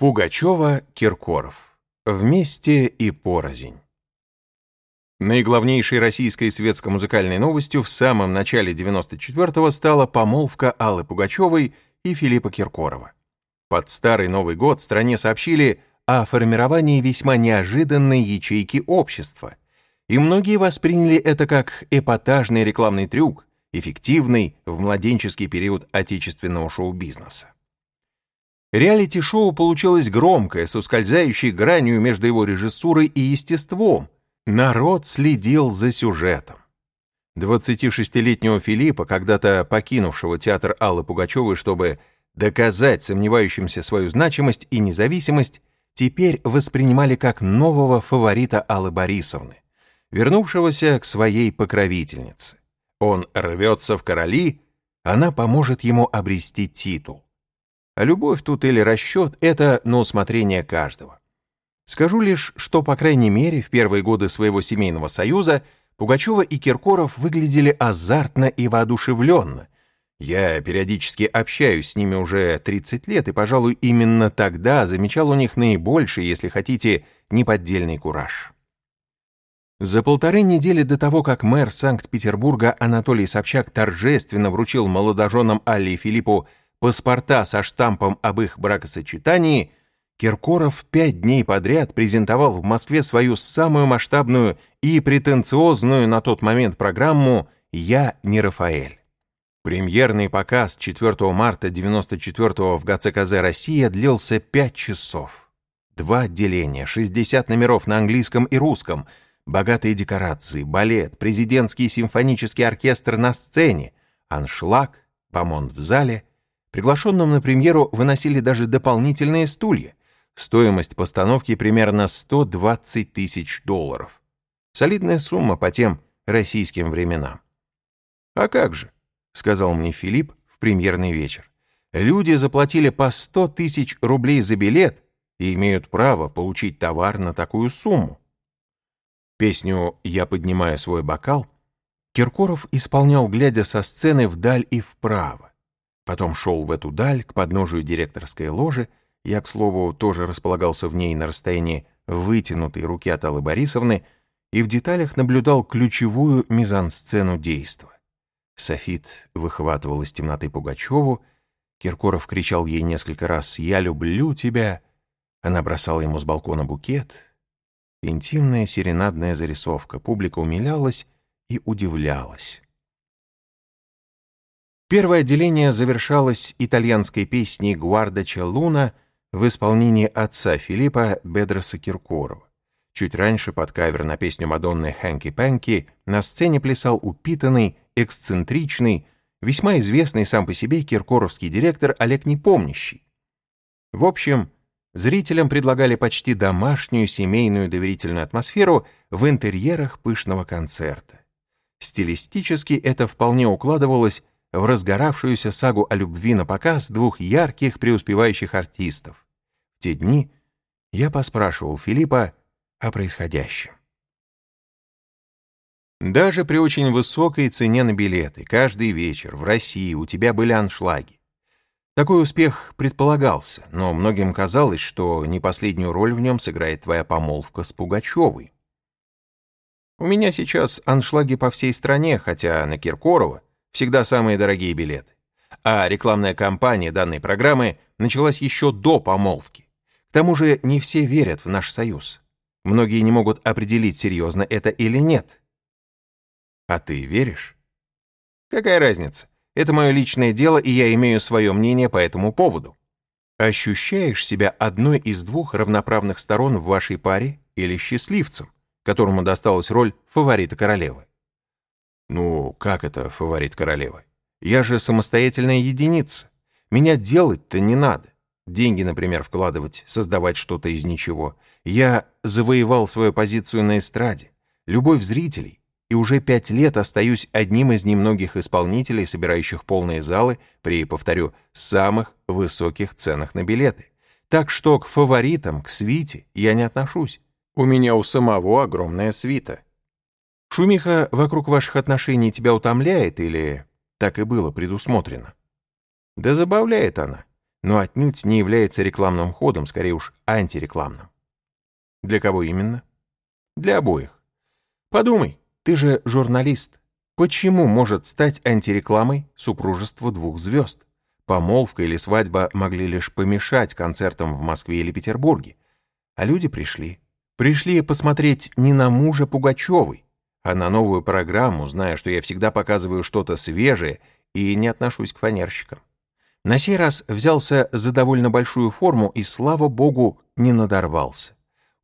Пугачева-Киркоров. Вместе и порознь. Наиглавнейшей российской светско-музыкальной новостью в самом начале 94-го стала помолвка Аллы Пугачевой и Филиппа Киркорова. Под Старый Новый год стране сообщили о формировании весьма неожиданной ячейки общества, и многие восприняли это как эпатажный рекламный трюк, эффективный в младенческий период отечественного шоу-бизнеса. Реалити-шоу получилось громкое, с ускользающей гранью между его режиссурой и естеством. Народ следил за сюжетом. 26-летнего Филиппа, когда-то покинувшего театр Аллы Пугачевой, чтобы доказать сомневающимся свою значимость и независимость, теперь воспринимали как нового фаворита Аллы Борисовны, вернувшегося к своей покровительнице. Он рвется в короли, она поможет ему обрести титул. Любовь тут или расчет — это на усмотрение каждого. Скажу лишь, что, по крайней мере, в первые годы своего семейного союза Пугачева и Киркоров выглядели азартно и воодушевленно. Я периодически общаюсь с ними уже 30 лет, и, пожалуй, именно тогда замечал у них наибольший, если хотите, неподдельный кураж. За полторы недели до того, как мэр Санкт-Петербурга Анатолий Собчак торжественно вручил молодоженам Алле и Филиппу паспорта со штампом об их бракосочетании, Киркоров пять дней подряд презентовал в Москве свою самую масштабную и претенциозную на тот момент программу «Я не Рафаэль». Премьерный показ 4 марта 94 в ГЦКЗ «Россия» длился 5 часов. Два отделения, 60 номеров на английском и русском, богатые декорации, балет, президентский симфонический оркестр на сцене, аншлаг, помонт в зале — Приглашенным на премьеру выносили даже дополнительные стулья. Стоимость постановки примерно 120 тысяч долларов. Солидная сумма по тем российским временам. «А как же?» — сказал мне Филипп в премьерный вечер. «Люди заплатили по 100 тысяч рублей за билет и имеют право получить товар на такую сумму». Песню «Я поднимаю свой бокал» Киркоров исполнял, глядя со сцены вдаль и вправо. Потом шел в эту даль, к подножию директорской ложи. Я, к слову, тоже располагался в ней на расстоянии вытянутой руки от Аллы Борисовны и в деталях наблюдал ключевую мизансцену действа. Софит выхватывал из темноты Пугачеву, Киркоров кричал ей несколько раз «Я люблю тебя!» Она бросала ему с балкона букет. Интимная серенадная зарисовка. Публика умилялась и удивлялась. Первое отделение завершалось итальянской песней «Гуарда Луна» в исполнении отца Филиппа Бедроса Киркорова. Чуть раньше под кавер на песню Мадонны «Хэнки Пэнки» на сцене плясал упитанный, эксцентричный, весьма известный сам по себе киркоровский директор Олег Непомнящий. В общем, зрителям предлагали почти домашнюю семейную доверительную атмосферу в интерьерах пышного концерта. Стилистически это вполне укладывалось в разгоравшуюся сагу о любви на показ двух ярких преуспевающих артистов. В те дни я поспрашивал Филиппа о происходящем. Даже при очень высокой цене на билеты каждый вечер в России у тебя были аншлаги. Такой успех предполагался, но многим казалось, что не последнюю роль в нем сыграет твоя помолвка с Пугачевой. У меня сейчас аншлаги по всей стране, хотя на Киркорова всегда самые дорогие билеты. А рекламная кампания данной программы началась еще до помолвки. К тому же не все верят в наш союз. Многие не могут определить, серьезно это или нет. А ты веришь? Какая разница? Это мое личное дело, и я имею свое мнение по этому поводу. Ощущаешь себя одной из двух равноправных сторон в вашей паре или счастливцем, которому досталась роль фаворита королевы? Ну, как это, фаворит королевы? Я же самостоятельная единица. Меня делать-то не надо. Деньги, например, вкладывать, создавать что-то из ничего. Я завоевал свою позицию на эстраде, любовь зрителей, и уже пять лет остаюсь одним из немногих исполнителей, собирающих полные залы при, повторю, самых высоких ценах на билеты. Так что к фаворитам, к свите я не отношусь. У меня у самого огромная свита. Шумиха вокруг ваших отношений тебя утомляет или так и было предусмотрено? Да забавляет она. но отнюдь не является рекламным ходом, скорее уж антирекламным. Для кого именно? Для обоих. Подумай, ты же журналист. Почему может стать антирекламой супружество двух звезд? Помолвка или свадьба могли лишь помешать концертам в Москве или Петербурге. А люди пришли. Пришли посмотреть не на мужа Пугачевой, а на новую программу, зная, что я всегда показываю что-то свежее и не отношусь к фанерщикам. На сей раз взялся за довольно большую форму и, слава богу, не надорвался.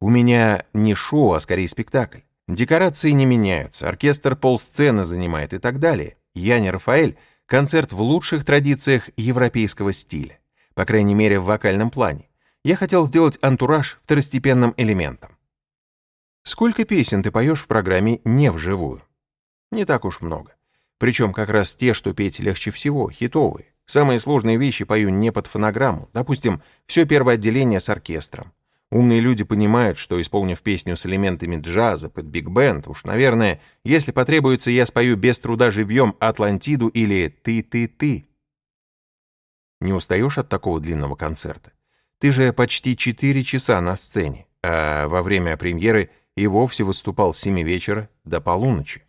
У меня не шоу, а скорее спектакль. Декорации не меняются, оркестр полсцены занимает и так далее. Я не Рафаэль, концерт в лучших традициях европейского стиля, по крайней мере в вокальном плане. Я хотел сделать антураж второстепенным элементом. Сколько песен ты поешь в программе не вживую? Не так уж много. Причем как раз те, что петь легче всего, хитовые. Самые сложные вещи пою не под фонограмму. Допустим, все первое отделение с оркестром. Умные люди понимают, что, исполнив песню с элементами джаза под биг-бенд, уж, наверное, если потребуется, я спою без труда живьем «Атлантиду» или «Ты-ты-ты». Не устаешь от такого длинного концерта? Ты же почти четыре часа на сцене, а во время премьеры и вовсе выступал с семи вечера до полуночи.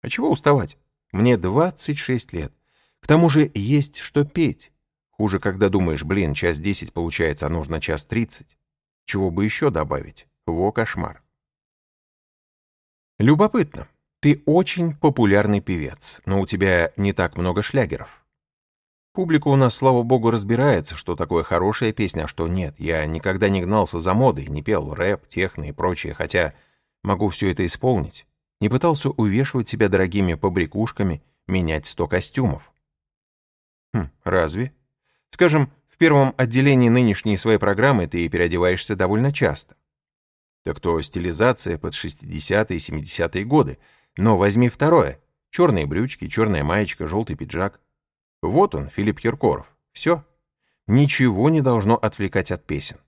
А чего уставать? Мне 26 лет. К тому же есть что петь. Хуже, когда думаешь, блин, час десять получается, а нужно час тридцать. Чего бы еще добавить? Во кошмар. Любопытно. Ты очень популярный певец, но у тебя не так много шлягеров. Публика у нас, слава богу, разбирается, что такое хорошая песня, а что нет. Я никогда не гнался за модой, не пел рэп, техно и прочее, хотя могу все это исполнить. Не пытался увешивать себя дорогими побрякушками, менять сто костюмов. Хм, разве? Скажем, в первом отделении нынешней своей программы ты переодеваешься довольно часто. Так то стилизация под 60-е и 70-е годы. Но возьми второе. Черные брючки, черная маечка, желтый пиджак. Вот он, Филипп Киркоров. Все. Ничего не должно отвлекать от песен.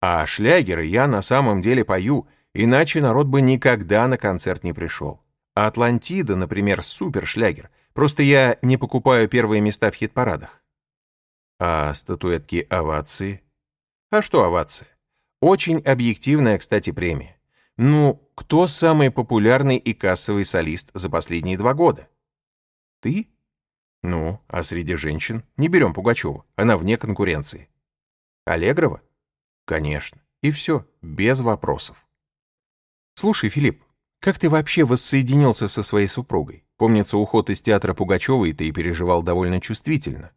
А шлягеры я на самом деле пою, иначе народ бы никогда на концерт не пришел. А Атлантида, например, супершлягер. Просто я не покупаю первые места в хит-парадах. А статуэтки овации? А что овация? Очень объективная, кстати, премия. Ну, кто самый популярный и кассовый солист за последние два года? Ты? Ну, а среди женщин? Не берем Пугачева, она вне конкуренции. Аллегрова? Конечно. И все, без вопросов. Слушай, Филипп, как ты вообще воссоединился со своей супругой? Помнится, уход из театра Пугачевой ты переживал довольно чувствительно.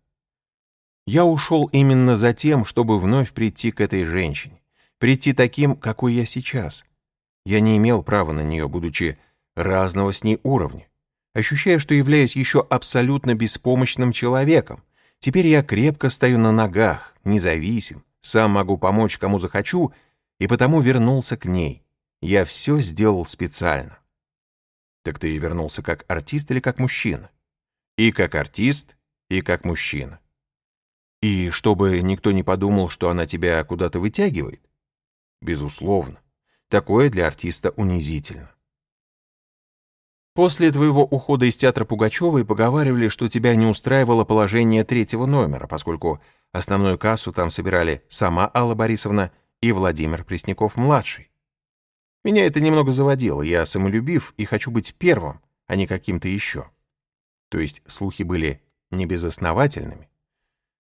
Я ушел именно за тем, чтобы вновь прийти к этой женщине. Прийти таким, какой я сейчас. Я не имел права на нее, будучи разного с ней уровня ощущая, что являюсь еще абсолютно беспомощным человеком. Теперь я крепко стою на ногах, независим, сам могу помочь кому захочу, и потому вернулся к ней. Я все сделал специально. Так ты вернулся как артист или как мужчина? И как артист, и как мужчина. И чтобы никто не подумал, что она тебя куда-то вытягивает? Безусловно. Такое для артиста унизительно. После твоего ухода из театра Пугачевой поговаривали, что тебя не устраивало положение третьего номера, поскольку основную кассу там собирали сама Алла Борисовна и Владимир Пресняков-младший. Меня это немного заводило, я самолюбив и хочу быть первым, а не каким-то еще. То есть слухи были небезосновательными.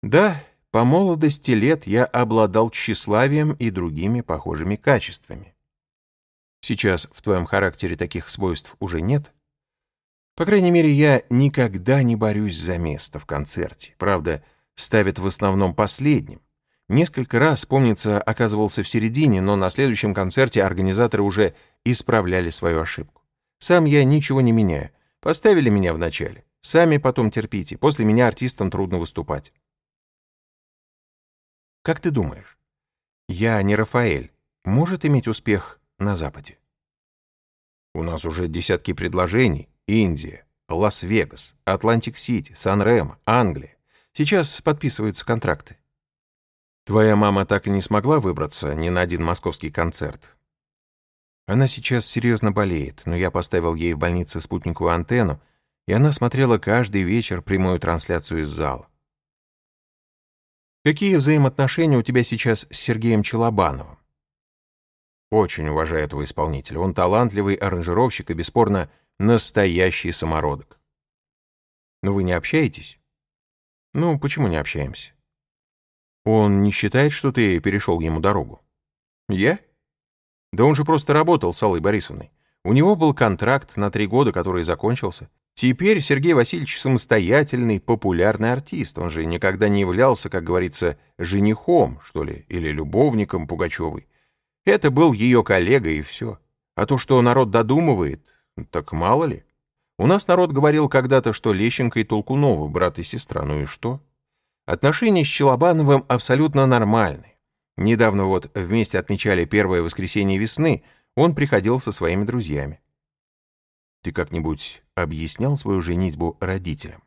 Да, по молодости лет я обладал тщеславием и другими похожими качествами. Сейчас в твоем характере таких свойств уже нет. По крайней мере, я никогда не борюсь за место в концерте. Правда, ставят в основном последним. Несколько раз, помнится, оказывался в середине, но на следующем концерте организаторы уже исправляли свою ошибку. Сам я ничего не меняю. Поставили меня в начале. Сами потом терпите. После меня артистам трудно выступать. Как ты думаешь, я не Рафаэль, может иметь успех на Западе. У нас уже десятки предложений. Индия, Лас-Вегас, Атлантик-Сити, Сан-Ремо, Англия. Сейчас подписываются контракты. Твоя мама так и не смогла выбраться ни на один московский концерт. Она сейчас серьезно болеет, но я поставил ей в больнице спутниковую антенну, и она смотрела каждый вечер прямую трансляцию из зала. Какие взаимоотношения у тебя сейчас с Сергеем Челобановым? Очень уважаю этого исполнителя. Он талантливый аранжировщик и, бесспорно, настоящий самородок. Но вы не общаетесь? Ну, почему не общаемся? Он не считает, что ты перешел ему дорогу? Я? Да он же просто работал с Аллой Борисовной. У него был контракт на три года, который закончился. Теперь Сергей Васильевич самостоятельный, популярный артист. Он же никогда не являлся, как говорится, женихом, что ли, или любовником Пугачевой. Это был ее коллега, и все. А то, что народ додумывает, так мало ли. У нас народ говорил когда-то, что Лещенко и Толкунова брат и сестра. Ну и что? Отношения с Челобановым абсолютно нормальные. Недавно вот вместе отмечали первое воскресенье весны, он приходил со своими друзьями. Ты как-нибудь объяснял свою женитьбу родителям?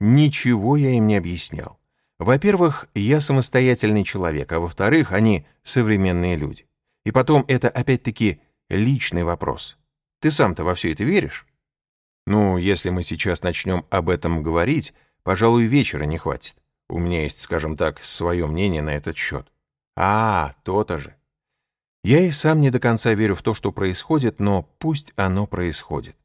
Ничего я им не объяснял. Во-первых, я самостоятельный человек, а во-вторых, они современные люди. И потом, это опять-таки личный вопрос. Ты сам-то во все это веришь? Ну, если мы сейчас начнем об этом говорить, пожалуй, вечера не хватит. У меня есть, скажем так, свое мнение на этот счет. А, то-то же. Я и сам не до конца верю в то, что происходит, но пусть оно происходит.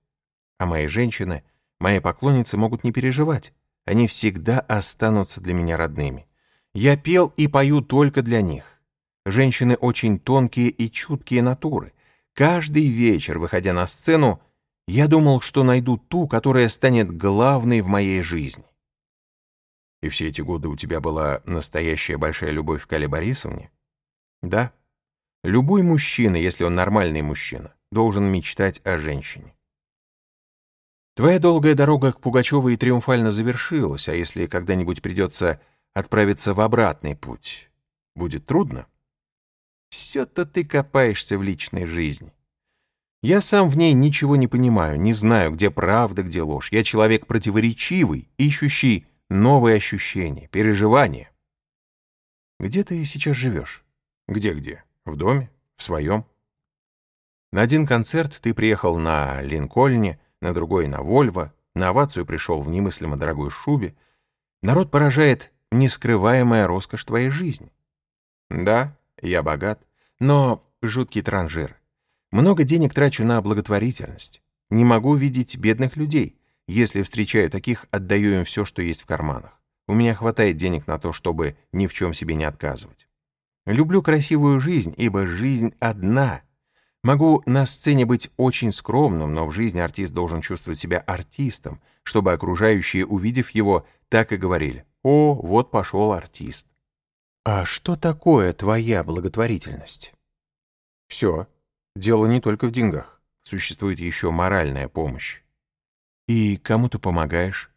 А мои женщины, мои поклонницы могут не переживать. Они всегда останутся для меня родными. Я пел и пою только для них. Женщины очень тонкие и чуткие натуры. Каждый вечер, выходя на сцену, я думал, что найду ту, которая станет главной в моей жизни. И все эти годы у тебя была настоящая большая любовь к Кале Борисовне? Да. Любой мужчина, если он нормальный мужчина, должен мечтать о женщине. Твоя долгая дорога к Пугачевой триумфально завершилась, а если когда-нибудь придется отправиться в обратный путь, будет трудно? Все-то ты копаешься в личной жизни. Я сам в ней ничего не понимаю, не знаю, где правда, где ложь. Я человек противоречивый, ищущий новые ощущения, переживания. Где ты сейчас живешь? Где-где? В доме? В своем? На один концерт ты приехал на Линкольне, на другой — на Вольво, на овацию пришел в немыслимо дорогой шубе. Народ поражает нескрываемая роскошь твоей жизни. Да, я богат, но жуткий транжир. Много денег трачу на благотворительность. Не могу видеть бедных людей. Если встречаю таких, отдаю им все, что есть в карманах. У меня хватает денег на то, чтобы ни в чем себе не отказывать. Люблю красивую жизнь, ибо жизнь одна. Могу на сцене быть очень скромным, но в жизни артист должен чувствовать себя артистом, чтобы окружающие, увидев его, так и говорили «О, вот пошел артист». А что такое твоя благотворительность? Все. Дело не только в деньгах. Существует еще моральная помощь. И кому ты помогаешь?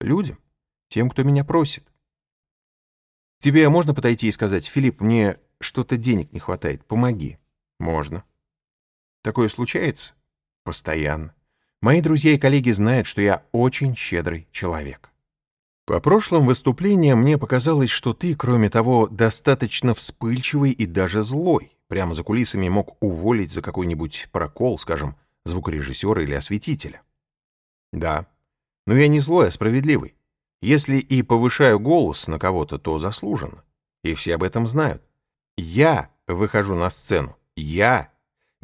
Людям. Тем, кто меня просит. Тебе можно подойти и сказать, Филипп, мне что-то денег не хватает, помоги. Можно. Такое случается? Постоянно. Мои друзья и коллеги знают, что я очень щедрый человек. По прошлым выступлениям мне показалось, что ты, кроме того, достаточно вспыльчивый и даже злой. Прямо за кулисами мог уволить за какой-нибудь прокол, скажем, звукорежиссера или осветителя. Да, но я не злой, а справедливый. Если и повышаю голос на кого-то, то заслуженно. И все об этом знают. Я выхожу на сцену. Я.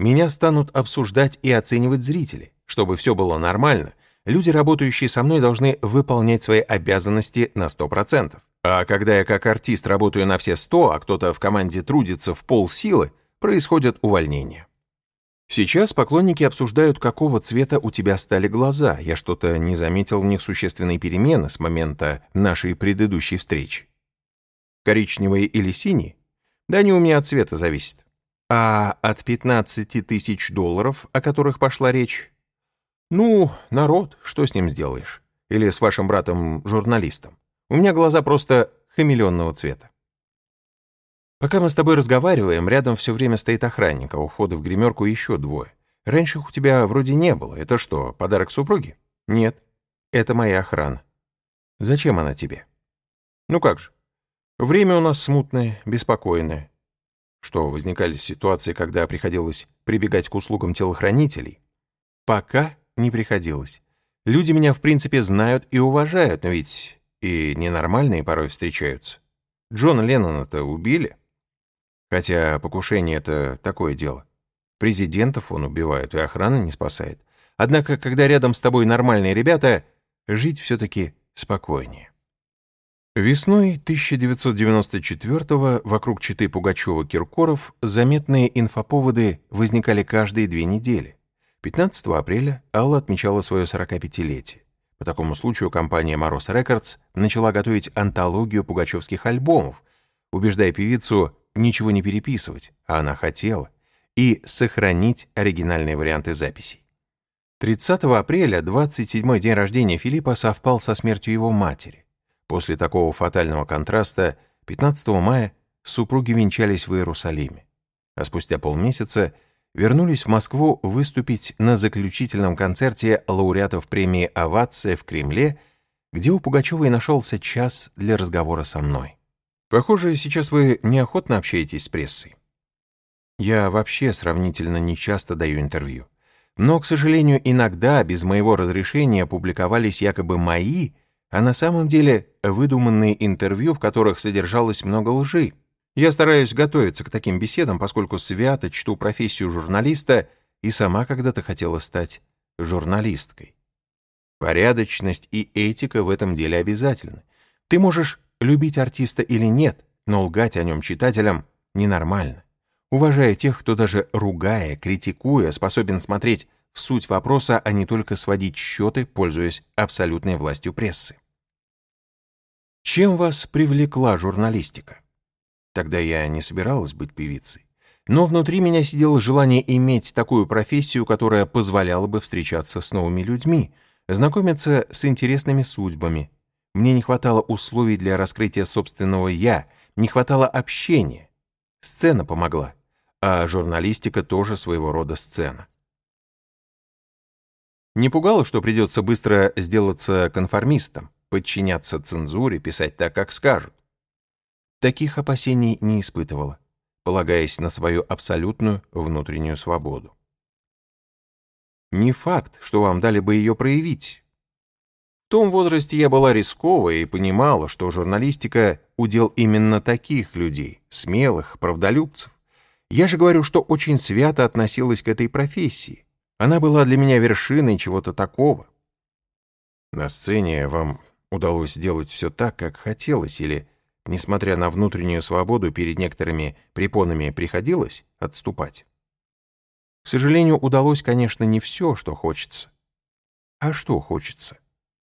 Меня станут обсуждать и оценивать зрители. Чтобы все было нормально, люди, работающие со мной, должны выполнять свои обязанности на 100%. А когда я как артист работаю на все 100, а кто-то в команде трудится в полсилы, происходят увольнения. Сейчас поклонники обсуждают, какого цвета у тебя стали глаза. Я что-то не заметил в них существенной перемены с момента нашей предыдущей встречи. Коричневые или синие? Да не у меня от цвета зависит. А от 15 тысяч долларов, о которых пошла речь? Ну, народ, что с ним сделаешь? Или с вашим братом-журналистом? У меня глаза просто хамелеонного цвета. Пока мы с тобой разговариваем, рядом все время стоит охранник, а у входа в гримерку еще двое. Раньше их у тебя вроде не было. Это что, подарок супруги? Нет. Это моя охрана. Зачем она тебе? Ну как же. Время у нас смутное, беспокойное. Что, возникали ситуации, когда приходилось прибегать к услугам телохранителей? Пока не приходилось. Люди меня, в принципе, знают и уважают, но ведь И ненормальные порой встречаются. Джона Леннона-то убили. Хотя покушение — это такое дело. Президентов он убивает, и охрана не спасает. Однако, когда рядом с тобой нормальные ребята, жить все-таки спокойнее. Весной 1994-го вокруг Читы Пугачева-Киркоров заметные инфоповоды возникали каждые две недели. 15 апреля Алла отмечала свое 45-летие. По такому случаю компания «Мороз Рекордс» начала готовить антологию пугачевских альбомов, убеждая певицу ничего не переписывать, а она хотела, и сохранить оригинальные варианты записей. 30 апреля, 27-й день рождения Филиппа, совпал со смертью его матери. После такого фатального контраста 15 мая супруги венчались в Иерусалиме, а спустя полмесяца вернулись в Москву выступить на заключительном концерте лауреатов премии «Овация» в Кремле, где у Пугачевой нашелся час для разговора со мной. Похоже, сейчас вы неохотно общаетесь с прессой. Я вообще сравнительно нечасто даю интервью. Но, к сожалению, иногда без моего разрешения публиковались якобы мои а на самом деле выдуманные интервью, в которых содержалось много лжи. Я стараюсь готовиться к таким беседам, поскольку свято чту профессию журналиста и сама когда-то хотела стать журналисткой. Порядочность и этика в этом деле обязательны. Ты можешь любить артиста или нет, но лгать о нем читателям ненормально. Уважая тех, кто даже ругая, критикуя, способен смотреть в суть вопроса, а не только сводить счеты, пользуясь абсолютной властью прессы. Чем вас привлекла журналистика? Тогда я не собиралась быть певицей. Но внутри меня сидело желание иметь такую профессию, которая позволяла бы встречаться с новыми людьми, знакомиться с интересными судьбами. Мне не хватало условий для раскрытия собственного «я», не хватало общения. Сцена помогла, а журналистика тоже своего рода сцена. Не пугало, что придется быстро сделаться конформистом, подчиняться цензуре, писать так, как скажут. Таких опасений не испытывала, полагаясь на свою абсолютную внутреннюю свободу. Не факт, что вам дали бы ее проявить. В том возрасте я была рисковая и понимала, что журналистика — удел именно таких людей, смелых, правдолюбцев. Я же говорю, что очень свято относилась к этой профессии, она была для меня вершиной чего-то такого. На сцене вам удалось сделать все так, как хотелось, или, несмотря на внутреннюю свободу, перед некоторыми препонами приходилось отступать? К сожалению, удалось, конечно, не все, что хочется. А что хочется?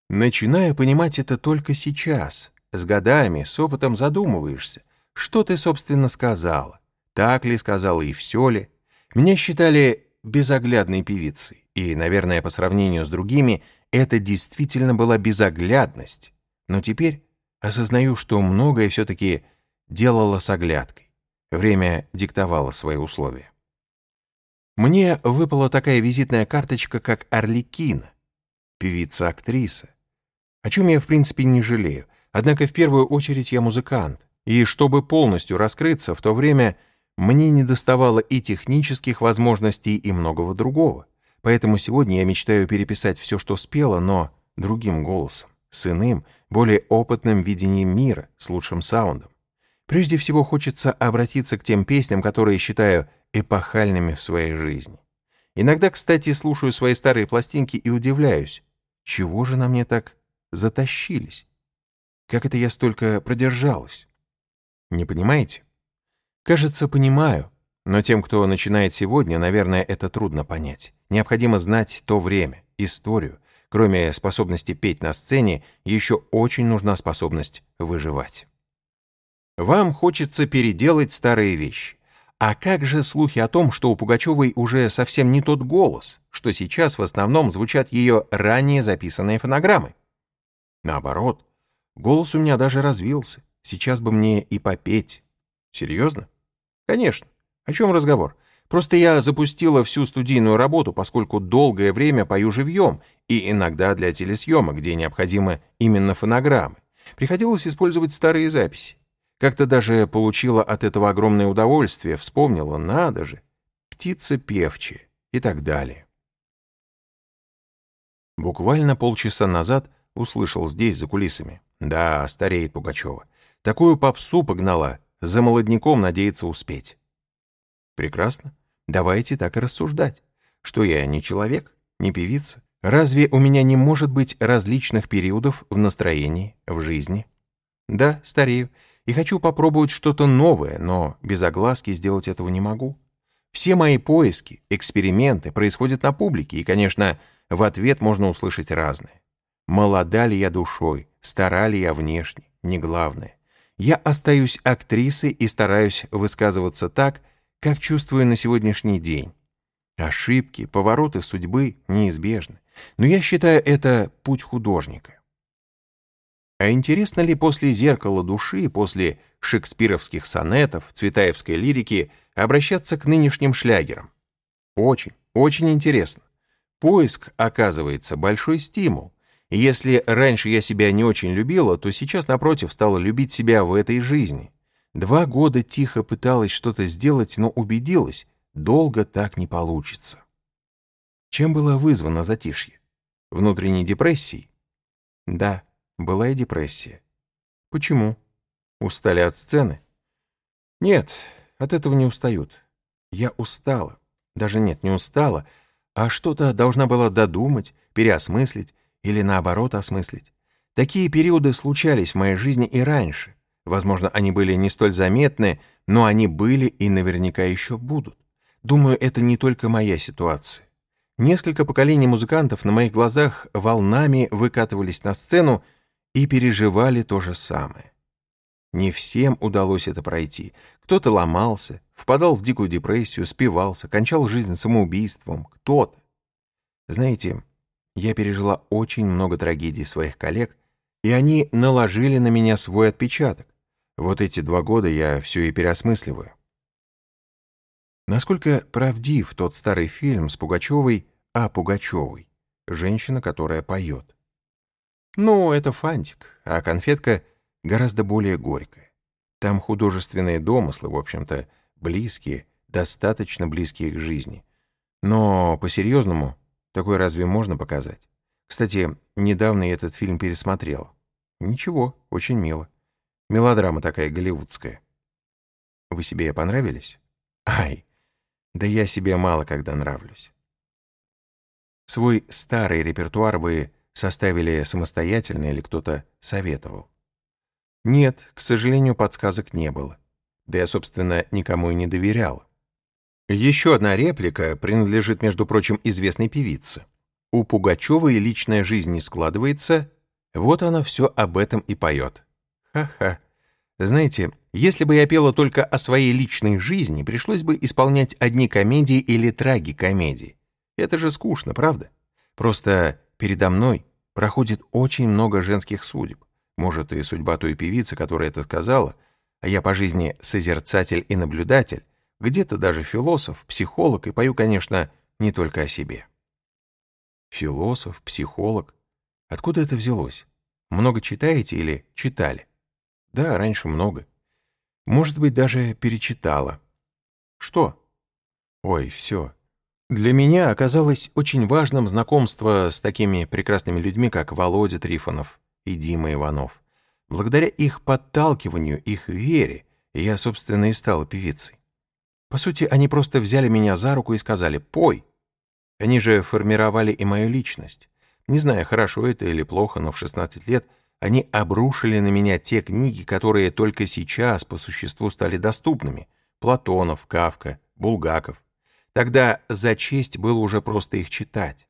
Начиная понимать это только сейчас, с годами, с опытом задумываешься, что ты, собственно, сказала, так ли сказала и все ли. Меня считали безоглядной певицей, и, наверное, по сравнению с другими, это действительно была безоглядность. Но теперь осознаю, что многое все-таки делала с оглядкой. Время диктовало свои условия. Мне выпала такая визитная карточка, как Орликина, певица-актриса, о чем я, в принципе, не жалею. Однако в первую очередь я музыкант, и чтобы полностью раскрыться, в то время мне не доставало и технических возможностей, и многого другого. Поэтому сегодня я мечтаю переписать все, что спела, но другим голосом, с иным, более опытным видением мира, с лучшим саундом. Прежде всего хочется обратиться к тем песням, которые считаю эпохальными в своей жизни. Иногда, кстати, слушаю свои старые пластинки и удивляюсь, чего же на мне так затащились? Как это я столько продержалась? Не понимаете? Кажется, понимаю, но тем, кто начинает сегодня, наверное, это трудно понять. Необходимо знать то время, историю. Кроме способности петь на сцене, еще очень нужна способность выживать. Вам хочется переделать старые вещи. А как же слухи о том, что у Пугачевой уже совсем не тот голос, что сейчас в основном звучат ее ранее записанные фонограммы? Наоборот, голос у меня даже развился. Сейчас бы мне и попеть. Серьезно? Конечно. О чем разговор? Просто я запустила всю студийную работу, поскольку долгое время пою живьем, и иногда для телесъемок, где необходимы именно фонограммы. Приходилось использовать старые записи. Как-то даже получила от этого огромное удовольствие, вспомнила, надо же, птица певчая и так далее. Буквально полчаса назад услышал здесь, за кулисами. Да, стареет Пугачева. Такую попсу погнала, за молодняком надеется успеть. Прекрасно. Давайте так и рассуждать. Что я не человек, не певица? Разве у меня не может быть различных периодов в настроении, в жизни? Да, старею, и хочу попробовать что-то новое, но без огласки сделать этого не могу. Все мои поиски, эксперименты происходят на публике, и, конечно, в ответ можно услышать разное. Молода ли я душой, стара ли я внешне, не главное. Я остаюсь актрисой и стараюсь высказываться так, как чувствую на сегодняшний день. Ошибки, повороты судьбы неизбежны. Но я считаю это путь художника. А интересно ли после «Зеркала души», после шекспировских сонетов, цветаевской лирики обращаться к нынешним шлягерам? Очень, очень интересно. Поиск, оказывается, большой стимул. Если раньше я себя не очень любила, то сейчас, напротив, стала любить себя в этой жизни. Два года тихо пыталась что-то сделать, но убедилась, долго так не получится. Чем было вызвано затишье? Внутренней депрессией? Да, была и депрессия. Почему? Устали от сцены? Нет, от этого не устают. Я устала. Даже нет, не устала, а что-то должна была додумать, переосмыслить или наоборот осмыслить. Такие периоды случались в моей жизни и раньше. Возможно, они были не столь заметны, но они были и наверняка еще будут. Думаю, это не только моя ситуация. Несколько поколений музыкантов на моих глазах волнами выкатывались на сцену и переживали то же самое. Не всем удалось это пройти. Кто-то ломался, впадал в дикую депрессию, спивался, кончал жизнь самоубийством. Кто-то. Знаете, я пережила очень много трагедий своих коллег, и они наложили на меня свой отпечаток. Вот эти два года я все и переосмысливаю. Насколько правдив тот старый фильм с Пугачевой о Пугачевой, женщина, которая поет? Ну, это фантик, а конфетка гораздо более горькая. Там художественные домыслы, в общем-то, близкие, достаточно близкие к жизни. Но по-серьезному такое разве можно показать? Кстати, недавно я этот фильм пересмотрел. Ничего, очень мило. Мелодрама такая голливудская. Вы себе понравились? Ай, да я себе мало когда нравлюсь. Свой старый репертуар вы составили самостоятельно или кто-то советовал? Нет, к сожалению, подсказок не было. Да я, собственно, никому и не доверял. Еще одна реплика принадлежит, между прочим, известной певице. У Пугачевой личная жизнь не складывается, вот она все об этом и поет. Ха-ха. Знаете, если бы я пела только о своей личной жизни, пришлось бы исполнять одни комедии или трагикомедии. Это же скучно, правда? Просто передо мной проходит очень много женских судеб. Может, и судьба той певицы, которая это сказала, а я по жизни созерцатель и наблюдатель, где-то даже философ, психолог, и пою, конечно, не только о себе. Философ, психолог. Откуда это взялось? Много читаете или читали? Да, раньше много. Может быть, даже перечитала. Что? Ой, все. Для меня оказалось очень важным знакомство с такими прекрасными людьми, как Володя Трифонов и Дима Иванов. Благодаря их подталкиванию, их вере, я, собственно, и стала певицей. По сути, они просто взяли меня за руку и сказали «пой». Они же формировали и мою личность. Не знаю, хорошо это или плохо, но в 16 лет они обрушили на меня те книги, которые только сейчас по существу стали доступными. Платонов, Кавка, Булгаков. Тогда за честь было уже просто их читать.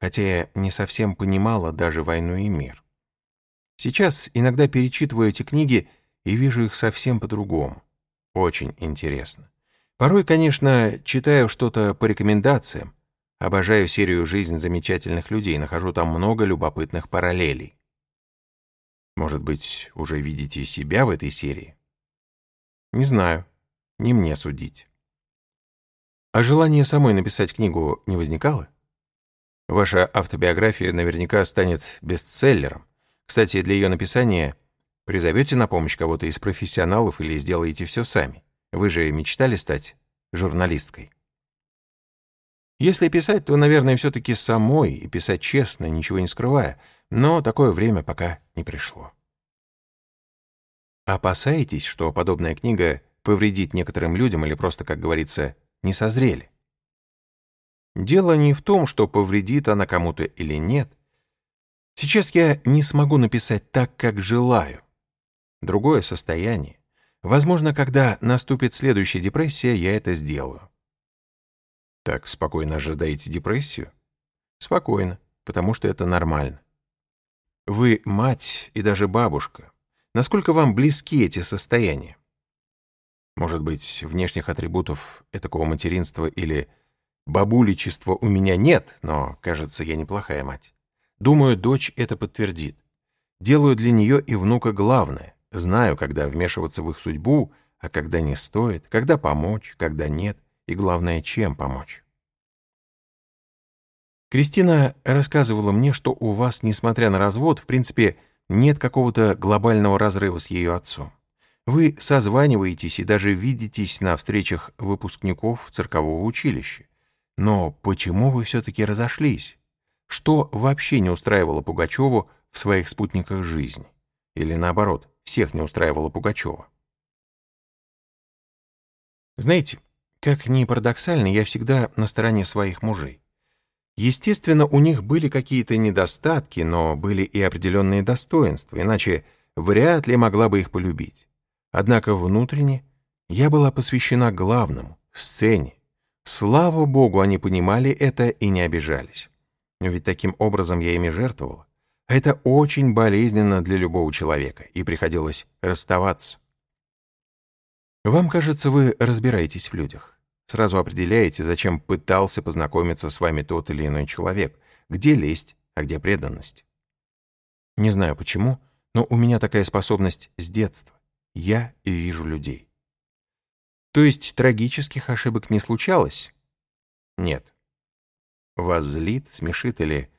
Хотя я не совсем понимала даже «Войну и мир». Сейчас иногда перечитываю эти книги и вижу их совсем по-другому. Очень интересно. Порой, конечно, читаю что-то по рекомендациям. Обожаю серию «Жизнь замечательных людей», нахожу там много любопытных параллелей. Может быть, уже видите себя в этой серии? Не знаю. Не мне судить. А желание самой написать книгу не возникало? Ваша автобиография наверняка станет бестселлером. Кстати, для ее написания призовете на помощь кого-то из профессионалов или сделаете все сами. Вы же мечтали стать журналисткой. Если писать, то, наверное, все-таки самой, и писать честно, ничего не скрывая, но такое время пока не пришло. Опасаетесь, что подобная книга повредит некоторым людям или просто, как говорится, не созрели? Дело не в том, что повредит она кому-то или нет. Сейчас я не смогу написать так, как желаю. Другое состояние. Возможно, когда наступит следующая депрессия, я это сделаю. Так спокойно ожидаете депрессию? Спокойно, потому что это нормально. Вы мать и даже бабушка. Насколько вам близки эти состояния? Может быть, внешних атрибутов такого материнства или бабуличества у меня нет, но, кажется, я неплохая мать. Думаю, дочь это подтвердит. Делаю для нее и внука главное. Знаю, когда вмешиваться в их судьбу, а когда не стоит, когда помочь, когда нет, и главное, чем помочь. Кристина рассказывала мне, что у вас, несмотря на развод, в принципе, нет какого-то глобального разрыва с ее отцом. Вы созваниваетесь и даже видитесь на встречах выпускников циркового училища. Но почему вы все-таки разошлись? Что вообще не устраивало Пугачеву в своих спутниках жизни? Или наоборот, всех не устраивало Пугачева? Знаете, как ни парадоксально, я всегда на стороне своих мужей. Естественно, у них были какие-то недостатки, но были и определенные достоинства, иначе вряд ли могла бы их полюбить. Однако внутренне я была посвящена главному — сцене. Слава богу, они понимали это и не обижались. Ведь таким образом я ими жертвовала. Это очень болезненно для любого человека, и приходилось расставаться. Вам кажется, вы разбираетесь в людях. Сразу определяете, зачем пытался познакомиться с вами тот или иной человек, где лесть, а где преданность. Не знаю почему, но у меня такая способность с детства. Я и вижу людей. То есть трагических ошибок не случалось? Нет. Вас злит, смешит или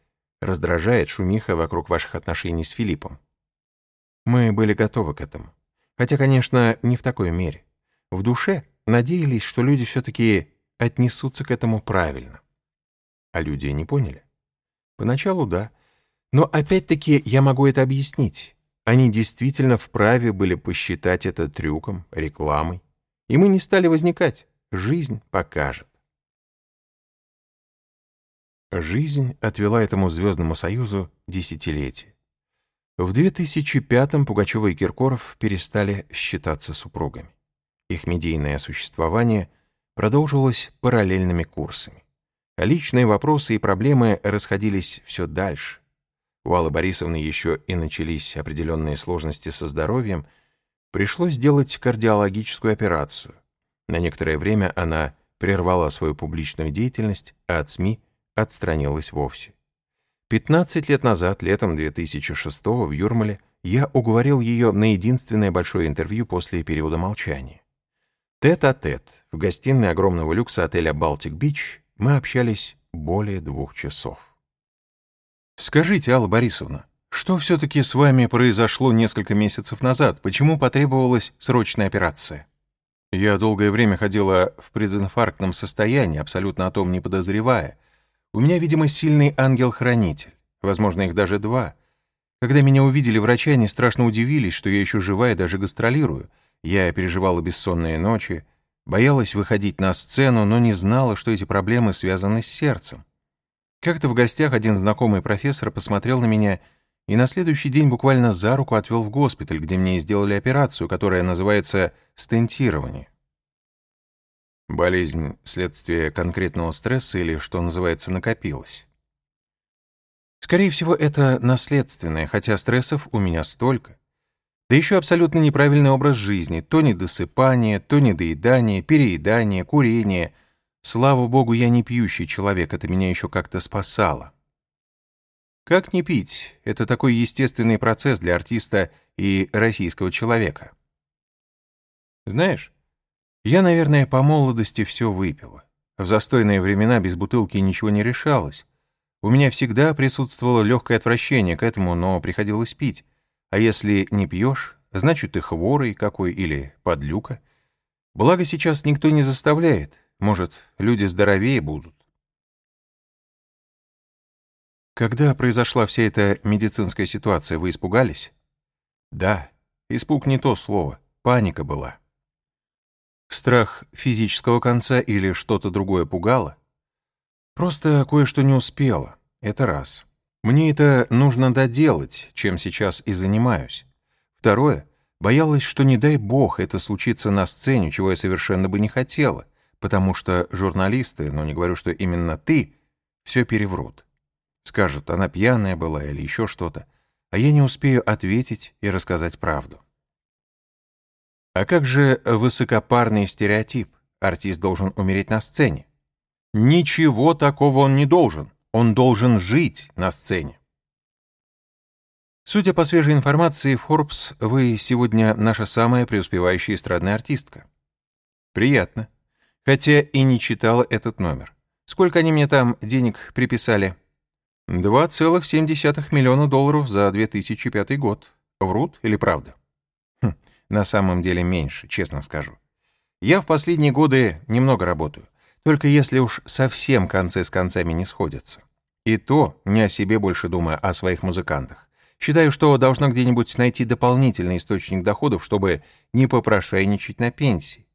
раздражает шумиха вокруг ваших отношений с Филиппом? Мы были готовы к этому. Хотя, конечно, не в такой мере. В душе надеялись, что люди все-таки отнесутся к этому правильно. А люди не поняли. Поначалу да. Но опять-таки я могу это объяснить. Они действительно вправе были посчитать это трюком, рекламой. И мы не стали возникать. Жизнь покажет. Жизнь отвела этому Звездному Союзу десятилетие. В 2005-м Пугачева и Киркоров перестали считаться супругами. Их медийное существование продолжилось параллельными курсами. Личные вопросы и проблемы расходились все дальше. У Аллы Борисовны еще и начались определенные сложности со здоровьем, пришлось сделать кардиологическую операцию. На некоторое время она прервала свою публичную деятельность, а от СМИ отстранилась вовсе. 15 лет назад, летом 2006 в Юрмале, я уговорил ее на единственное большое интервью после периода молчания. Тет-а-тет -тет, в гостиной огромного люкса отеля «Балтик Бич» мы общались более двух часов. «Скажите, Алла Борисовна, что все-таки с вами произошло несколько месяцев назад? Почему потребовалась срочная операция?» Я долгое время ходила в прединфарктном состоянии, абсолютно о том не подозревая. У меня, видимо, сильный ангел-хранитель. Возможно, их даже два. Когда меня увидели врачи, они страшно удивились, что я еще жива и даже гастролирую — я переживала бессонные ночи, боялась выходить на сцену, но не знала, что эти проблемы связаны с сердцем. Как-то в гостях один знакомый профессор посмотрел на меня и на следующий день буквально за руку отвел в госпиталь, где мне сделали операцию, которая называется стентирование. Болезнь — следствие конкретного стресса или, что называется, накопилась. Скорее всего, это наследственное, хотя стрессов у меня столько. Да еще абсолютно неправильный образ жизни, то недосыпание, то недоедание, переедание, курение. Слава богу, я не пьющий человек, это меня еще как-то спасало. Как не пить? Это такой естественный процесс для артиста и российского человека. Знаешь, я, наверное, по молодости все выпила. В застойные времена без бутылки ничего не решалось. У меня всегда присутствовало легкое отвращение к этому, но приходилось пить. А если не пьешь, значит, ты хворый какой или подлюка. Благо сейчас никто не заставляет. Может, люди здоровее будут. Когда произошла вся эта медицинская ситуация, вы испугались? Да, Испуг не то слово, паника была. Страх физического конца или что-то другое пугало? Просто кое-что не успела, это раз. Мне это нужно доделать, чем сейчас и занимаюсь. Второе, боялась, что не дай бог это случится на сцене, чего я совершенно бы не хотела, потому что журналисты, но не говорю, что именно ты, все переврут. Скажут, она пьяная была или еще что-то, а я не успею ответить и рассказать правду. А как же высокопарный стереотип? Артист должен умереть на сцене. Ничего такого он не должен. Он должен жить на сцене. Судя по свежей информации Forbes, вы сегодня наша самая преуспевающая эстрадная артистка. Приятно. Хотя и не читала этот номер. Сколько они мне там денег приписали? 2,7 миллиона долларов за 2005 год. Врут или правда? Хм, на самом деле меньше, честно скажу. Я в последние годы немного работаю, только если уж совсем концы с концами не сходятся. И то не о себе больше думаю, а о своих музыкантах. Считаю, что должна где-нибудь найти дополнительный источник доходов, чтобы не попрошайничать на пенсии.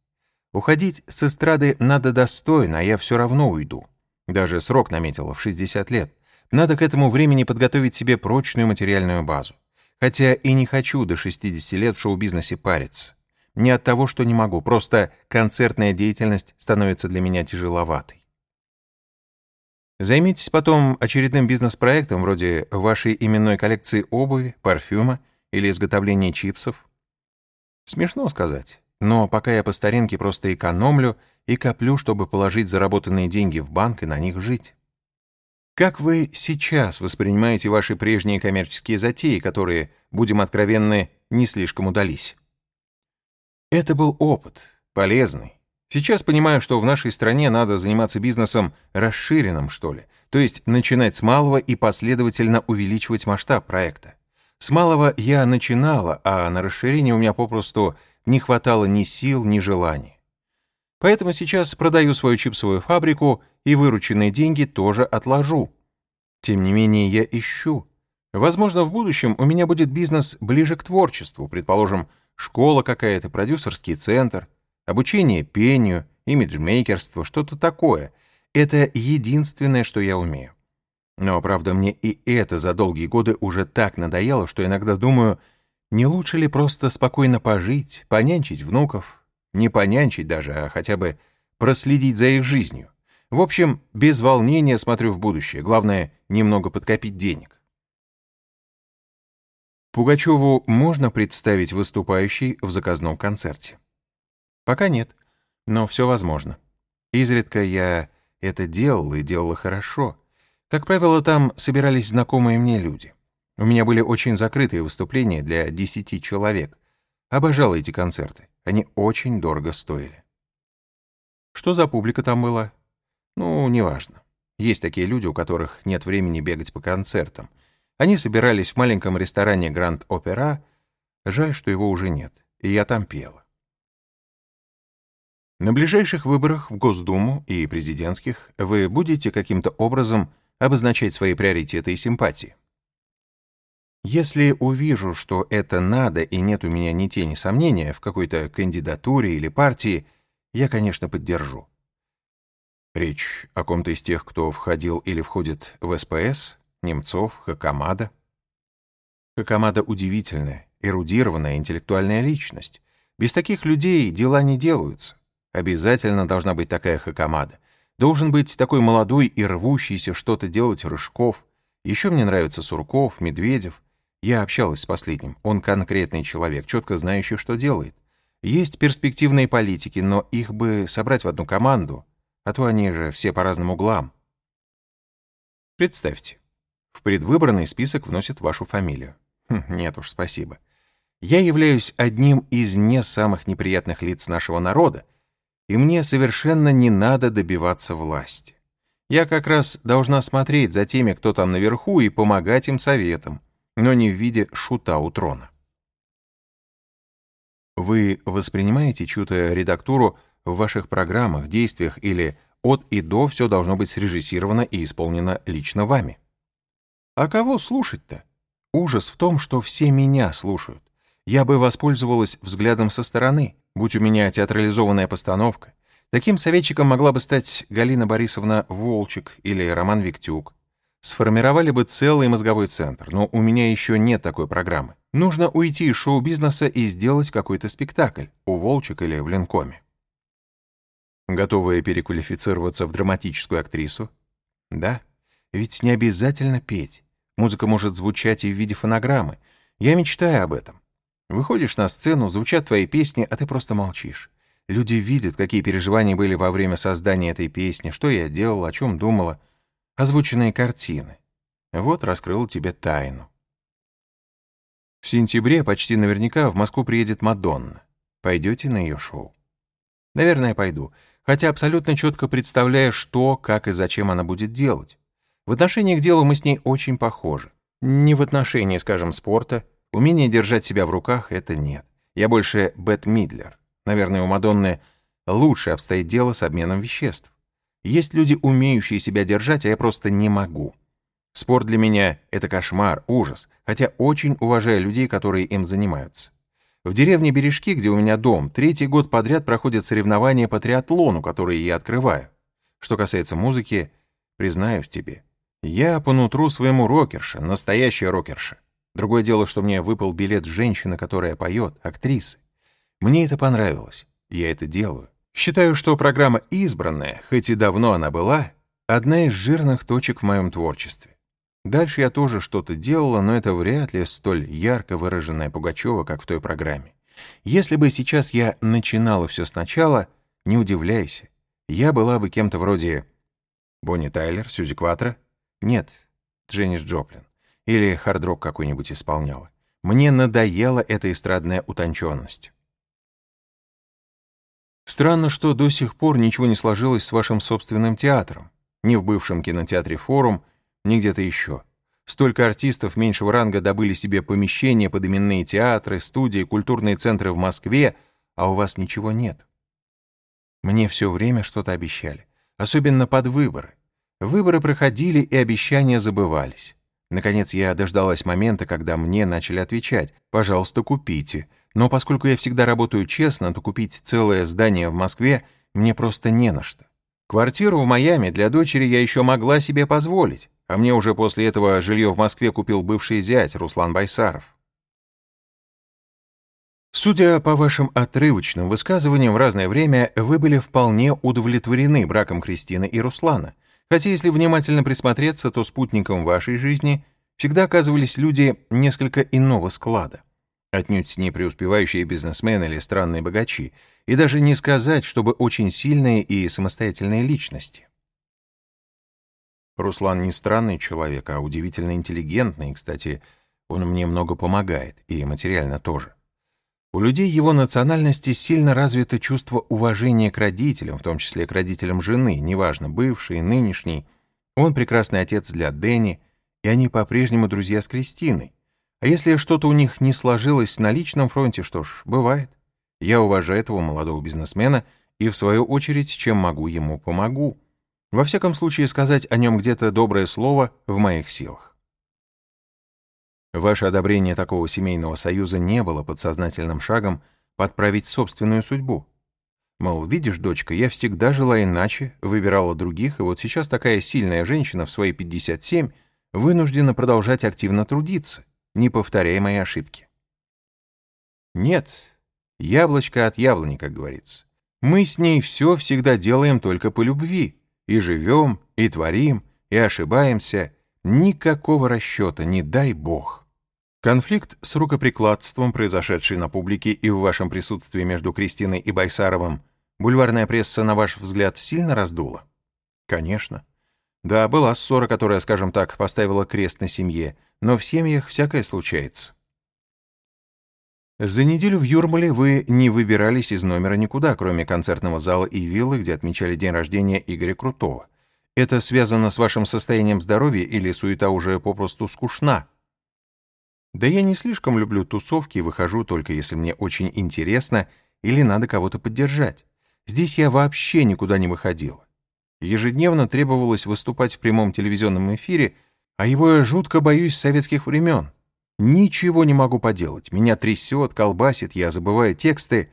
Уходить с эстрады надо достойно, а я все равно уйду. Даже срок наметила в 60 лет. Надо к этому времени подготовить себе прочную материальную базу. Хотя и не хочу до 60 лет в шоу-бизнесе париться. Не от того, что не могу, просто концертная деятельность становится для меня тяжеловатой. Займитесь потом очередным бизнес-проектом вроде вашей именной коллекции обуви, парфюма или изготовления чипсов. Смешно сказать, но пока я по старинке просто экономлю и коплю, чтобы положить заработанные деньги в банк и на них жить. Как вы сейчас воспринимаете ваши прежние коммерческие затеи, которые, будем откровенны, не слишком удались? Это был опыт, полезный, Сейчас понимаю, что в нашей стране надо заниматься бизнесом расширенным, что ли, то есть начинать с малого и последовательно увеличивать масштаб проекта. С малого я начинала, а на расширение у меня попросту не хватало ни сил, ни желания. Поэтому сейчас продаю свою чипсовую фабрику и вырученные деньги тоже отложу. Тем не менее, я ищу. Возможно, в будущем у меня будет бизнес ближе к творчеству, предположим, школа какая-то, продюсерский центр — Обучение пению, имиджмейкерство, что-то такое. Это единственное, что я умею. Но, правда, мне и это за долгие годы уже так надоело, что иногда думаю, не лучше ли просто спокойно пожить, понянчить внуков, не понянчить даже, а хотя бы проследить за их жизнью. В общем, без волнения смотрю в будущее. Главное, немного подкопить денег. Пугачеву можно представить выступающей в заказном концерте. Пока нет, но все возможно. Изредка я это делал и делала хорошо. Как правило, там собирались знакомые мне люди. У меня были очень закрытые выступления для десяти человек. Обожал эти концерты. Они очень дорого стоили. Что за публика там была? Ну, неважно. Есть такие люди, у которых нет времени бегать по концертам. Они собирались в маленьком ресторане Гранд Опера. Жаль, что его уже нет. И я там пела. На ближайших выборах в Госдуму и президентских вы будете каким-то образом обозначать свои приоритеты и симпатии. Если увижу, что это надо и нет у меня ни тени сомнения в какой-то кандидатуре или партии, я, конечно, поддержу. Речь о ком-то из тех, кто входил или входит в СПС, Немцов, Хакамада. Хакамада — удивительная, эрудированная интеллектуальная личность. Без таких людей дела не делаются. Обязательно должна быть такая хакамада. Должен быть такой молодой и рвущийся что-то делать Рыжков. Еще мне нравятся Сурков, Медведев. Я общалась с последним. Он конкретный человек, четко знающий, что делает. Есть перспективные политики, но их бы собрать в одну команду, а то они же все по разным углам. Представьте, в предвыборный список вносят вашу фамилию. Хм, нет уж, спасибо. Я являюсь одним из не самых неприятных лиц нашего народа, и мне совершенно не надо добиваться власти. Я как раз должна смотреть за теми, кто там наверху, и помогать им советом, но не в виде шута у трона. Вы воспринимаете чью-то редактуру в ваших программах, действиях или от и до все должно быть срежиссировано и исполнено лично вами? А кого слушать-то? Ужас в том, что все меня слушают. Я бы воспользовалась взглядом со стороны, будь у меня театрализованная постановка. Таким советчиком могла бы стать Галина Борисовна Волчек или Роман Виктюк. Сформировали бы целый мозговой центр, но у меня еще нет такой программы. Нужно уйти из шоу-бизнеса и сделать какой-то спектакль у Волчек или в Ленкоме. Готовая переквалифицироваться в драматическую актрису? Да, ведь не обязательно петь. Музыка может звучать и в виде фонограммы. Я мечтаю об этом. Выходишь на сцену, звучат твои песни, а ты просто молчишь. Люди видят, какие переживания были во время создания этой песни, что я делал, о чем думала. Озвученные картины. Вот раскрыл тебе тайну. В сентябре почти наверняка в Москву приедет Мадонна. Пойдете на ее шоу? Наверное, пойду, хотя абсолютно четко представляю, что, как и зачем она будет делать. В отношении к делу мы с ней очень похожи. Не в отношении, скажем, спорта. Умение держать себя в руках — это нет. Я больше Бет Мидлер. Наверное, у Мадонны лучше обстоит дело с обменом веществ. Есть люди, умеющие себя держать, а я просто не могу. Спорт для меня — это кошмар, ужас, хотя очень уважаю людей, которые им занимаются. В деревне Бережки, где у меня дом, третий год подряд проходят соревнования по триатлону, которые я открываю. Что касается музыки, признаюсь тебе, я по нутру своему рокерша, настоящая рокерша. Другое дело, что мне выпал билет женщины, которая поет, актрисы. Мне это понравилось, я это делаю. Считаю, что программа «Избранная», хоть и давно она была, одна из жирных точек в моем творчестве. Дальше я тоже что-то делала, но это вряд ли столь ярко выраженная Пугачева, как в той программе. Если бы сейчас я начинала все сначала, не удивляйся, я была бы кем-то вроде Бонни Тайлер, Сьюзи Кватро, нет, Дженнис Джоплин. Или хардрок какой-нибудь исполняла. Мне надоела эта эстрадная утонченность. Странно, что до сих пор ничего не сложилось с вашим собственным театром. Ни в бывшем кинотеатре «Форум», ни где-то еще. Столько артистов меньшего ранга добыли себе помещения под именные театры, студии, культурные центры в Москве, а у вас ничего нет. Мне все время что-то обещали, особенно под выборы. Выборы проходили, и обещания забывались. Наконец я дождалась момента, когда мне начали отвечать «пожалуйста, купите». Но поскольку я всегда работаю честно, то купить целое здание в Москве мне просто не на что. Квартиру в Майами для дочери я еще могла себе позволить, а мне уже после этого жилье в Москве купил бывший зять Руслан Байсаров. Судя по вашим отрывочным высказываниям в разное время, вы были вполне удовлетворены браком Кристины и Руслана, Хотя, если внимательно присмотреться, то спутником вашей жизни всегда оказывались люди несколько иного склада. Отнюдь не преуспевающие бизнесмены или странные богачи, и даже не сказать, чтобы очень сильные и самостоятельные личности. Руслан не странный человек, а удивительно интеллигентный, кстати, он мне много помогает, и материально тоже. У людей его национальности сильно развито чувство уважения к родителям, в том числе к родителям жены, неважно, бывшей, нынешней. Он прекрасный отец для Дэнни, и они по-прежнему друзья с Кристиной. А если что-то у них не сложилось на личном фронте, что ж, бывает. Я уважаю этого молодого бизнесмена и, в свою очередь, чем могу, ему помогу. Во всяком случае, сказать о нем где-то доброе слово в моих силах. Ваше одобрение такого семейного союза не было подсознательным шагом подправить собственную судьбу. Мол, видишь, дочка, я всегда жила иначе, выбирала других, и вот сейчас такая сильная женщина в свои 57 вынуждена продолжать активно трудиться, не повторяя мои ошибки. Нет, яблочко от яблони, как говорится. Мы с ней все всегда делаем только по любви, и живем, и творим, и ошибаемся. Никакого расчета, не дай бог. Конфликт с рукоприкладством, произошедший на публике и в вашем присутствии между Кристиной и Байсаровым, бульварная пресса, на ваш взгляд, сильно раздула? Конечно. Да, была ссора, которая, скажем так, поставила крест на семье, но в семьях всякое случается. За неделю в Юрмале вы не выбирались из номера никуда, кроме концертного зала и виллы, где отмечали день рождения Игоря Крутого. Это связано с вашим состоянием здоровья или суета уже попросту скучна? Да я не слишком люблю тусовки и выхожу только если мне очень интересно или надо кого-то поддержать. Здесь я вообще никуда не выходила. Ежедневно требовалось выступать в прямом телевизионном эфире, а его я жутко боюсь с советских времен. Ничего не могу поделать. Меня трясет, колбасит, я забываю тексты,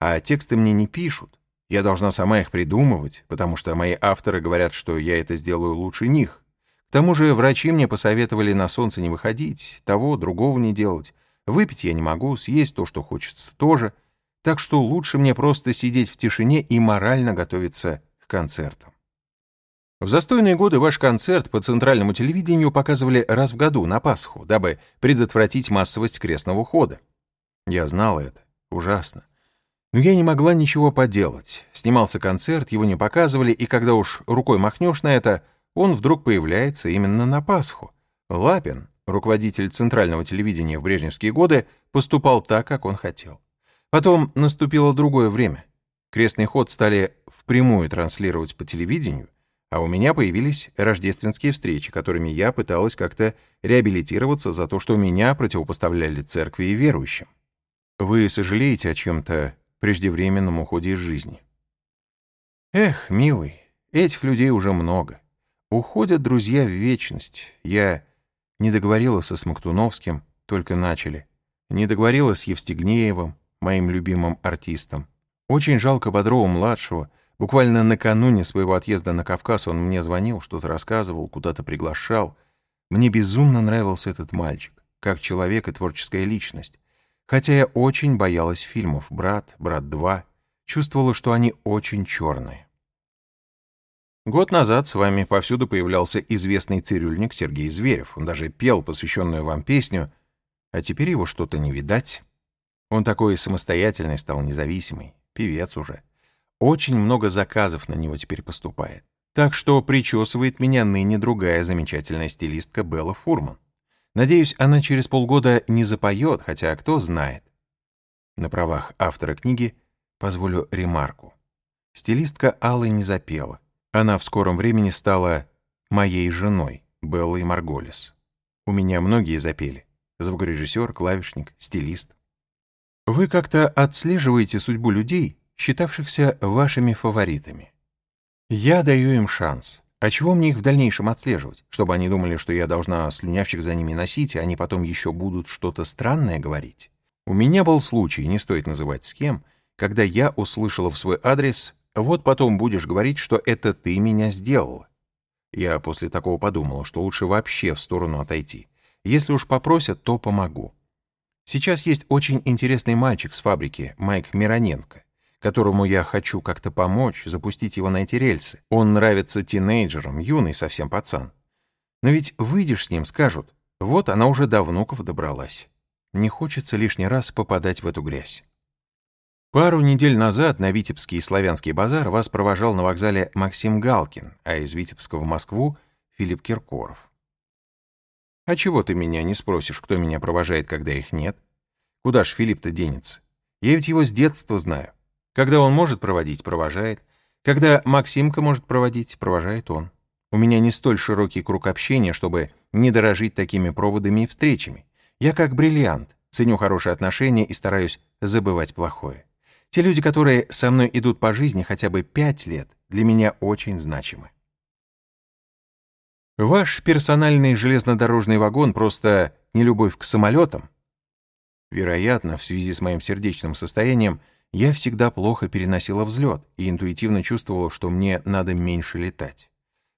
а тексты мне не пишут. Я должна сама их придумывать, потому что мои авторы говорят, что я это сделаю лучше них. К тому же врачи мне посоветовали на солнце не выходить, того, другого не делать. Выпить я не могу, съесть то, что хочется, тоже. Так что лучше мне просто сидеть в тишине и морально готовиться к концертам. В застойные годы ваш концерт по центральному телевидению показывали раз в году, на Пасху, дабы предотвратить массовость крестного хода. Я знала это. Ужасно. Но я не могла ничего поделать. Снимался концерт, его не показывали, и когда уж рукой махнешь на это, он вдруг появляется именно на Пасху. Лапин, руководитель центрального телевидения в брежневские годы, поступал так, как он хотел. Потом наступило другое время. Крестный ход стали впрямую транслировать по телевидению, а у меня появились рождественские встречи, которыми я пыталась как-то реабилитироваться за то, что меня противопоставляли церкви и верующим. Вы сожалеете о чем-то преждевременном уходе из жизни? Эх, милый, этих людей уже много. Уходят друзья в вечность. Я не договорила со Смоктуновским, только начали. Не договорила с Евстигнеевым, моим любимым артистом. Очень жалко Бодрова-младшего. Буквально накануне своего отъезда на Кавказ он мне звонил, что-то рассказывал, куда-то приглашал. Мне безумно нравился этот мальчик, как человек и творческая личность. Хотя я очень боялась фильмов «Брат», «Брат 2», чувствовала, что они очень черные. Год назад с вами повсюду появлялся известный цирюльник Сергей Зверев. Он даже пел посвященную вам песню, а теперь его что-то не видать. Он такой самостоятельный стал, независимый, певец уже. Очень много заказов на него теперь поступает. Так что причесывает меня ныне другая замечательная стилистка Белла Фурман. Надеюсь, она через полгода не запоет, хотя кто знает. На правах автора книги позволю ремарку. Стилистка Аллы не запела. Она в скором времени стала моей женой, Беллой Марголис. У меня многие запели. Звукорежиссер, клавишник, стилист. Вы как-то отслеживаете судьбу людей, считавшихся вашими фаворитами. Я даю им шанс. А чего мне их в дальнейшем отслеживать? Чтобы они думали, что я должна слюнявчик за ними носить, и они потом еще будут что-то странное говорить? У меня был случай, не стоит называть с кем, когда я услышала в свой адрес вот потом будешь говорить, что это ты меня сделала. Я после такого подумала, что лучше вообще в сторону отойти. Если уж попросят, то помогу. Сейчас есть очень интересный мальчик с фабрики, Майк Мироненко, которому я хочу как-то помочь, запустить его на эти рельсы. Он нравится тинейджерам, юный совсем пацан. Но ведь выйдешь с ним, скажут, вот она уже до внуков добралась. Не хочется лишний раз попадать в эту грязь. Пару недель назад на Витебский славянский базар вас провожал на вокзале Максим Галкин, а из Витебска в Москву — Филипп Киркоров. А чего ты меня не спросишь, кто меня провожает, когда их нет? Куда ж Филипп-то денется? Я ведь его с детства знаю. Когда он может проводить, провожает. Когда Максимка может проводить, провожает он. У меня не столь широкий круг общения, чтобы не дорожить такими проводами и встречами. Я как бриллиант, ценю хорошие отношения и стараюсь забывать плохое. Те люди, которые со мной идут по жизни хотя бы пять лет, для меня очень значимы. Ваш персональный железнодорожный вагон просто не любовь к самолетам? Вероятно, в связи с моим сердечным состоянием я всегда плохо переносила взлет и интуитивно чувствовала, что мне надо меньше летать.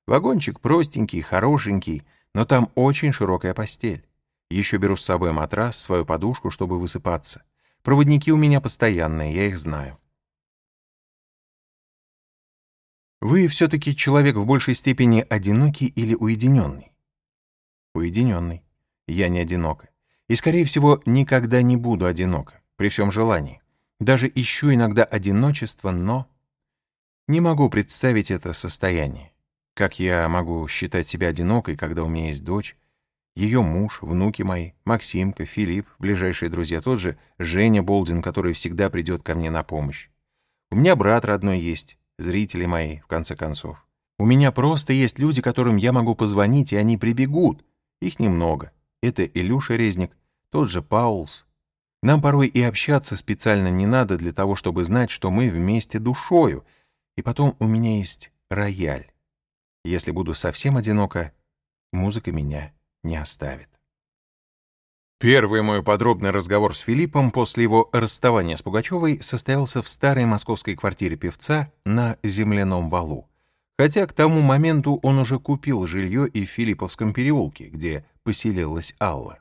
Вагончик простенький, хорошенький, но там очень широкая постель. Еще беру с собой матрас, свою подушку, чтобы высыпаться. Проводники у меня постоянные, я их знаю. Вы все-таки человек в большей степени одинокий или уединенный? Уединенный. Я не одинока. И, скорее всего, никогда не буду одинока, при всем желании. Даже ищу иногда одиночество, но... Не могу представить это состояние. Как я могу считать себя одинокой, когда у меня есть дочь, ее муж, внуки мои, Максимка, Филипп, ближайшие друзья, тот же Женя Болдин, который всегда придет ко мне на помощь. У меня брат родной есть, зрители мои, в конце концов. У меня просто есть люди, которым я могу позвонить, и они прибегут. Их немного. Это Илюша Резник, тот же Паулс. Нам порой и общаться специально не надо для того, чтобы знать, что мы вместе душою. И потом у меня есть рояль. Если буду совсем одиноко, музыка меня не оставит. Первый мой подробный разговор с Филиппом после его расставания с Пугачевой состоялся в старой московской квартире певца на земляном валу. Хотя к тому моменту он уже купил жилье и в Филипповском переулке, где поселилась Алла.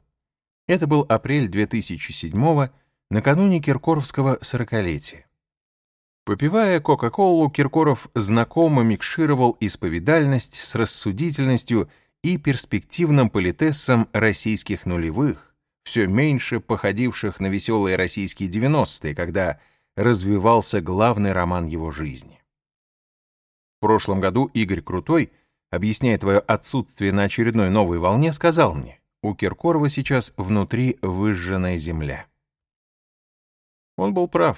Это был апрель 2007-го, накануне Киркоровского сорокалетия. Попивая Кока-Колу, Киркоров знакомо микшировал исповедальность с рассудительностью и перспективным политессом российских нулевых, все меньше походивших на веселые российские 90-е, когда развивался главный роман его жизни. В прошлом году Игорь Крутой, объясняя твое отсутствие на очередной новой волне, сказал мне, у Киркорова сейчас внутри выжженная земля. Он был прав.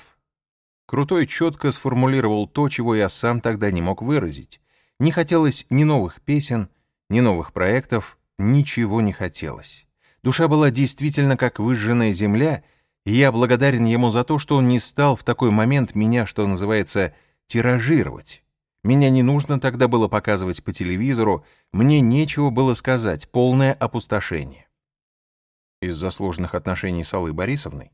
Крутой четко сформулировал то, чего я сам тогда не мог выразить. Не хотелось ни новых песен, ни новых проектов, ничего не хотелось. Душа была действительно как выжженная земля, и я благодарен ему за то, что он не стал в такой момент меня, что называется, тиражировать. Меня не нужно тогда было показывать по телевизору, мне нечего было сказать, полное опустошение. Из-за сложных отношений с Аллой Борисовной?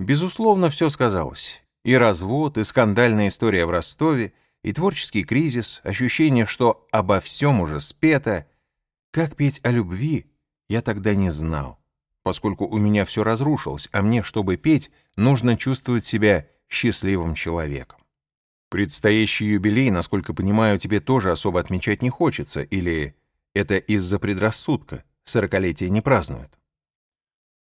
Безусловно, все сказалось. И развод, и скандальная история в Ростове, и творческий кризис, ощущение, что обо всем уже спето. Как петь о любви, я тогда не знал, поскольку у меня все разрушилось, а мне, чтобы петь, нужно чувствовать себя счастливым человеком. Предстоящий юбилей, насколько понимаю, тебе тоже особо отмечать не хочется, или это из-за предрассудка, сорокалетие не празднуют?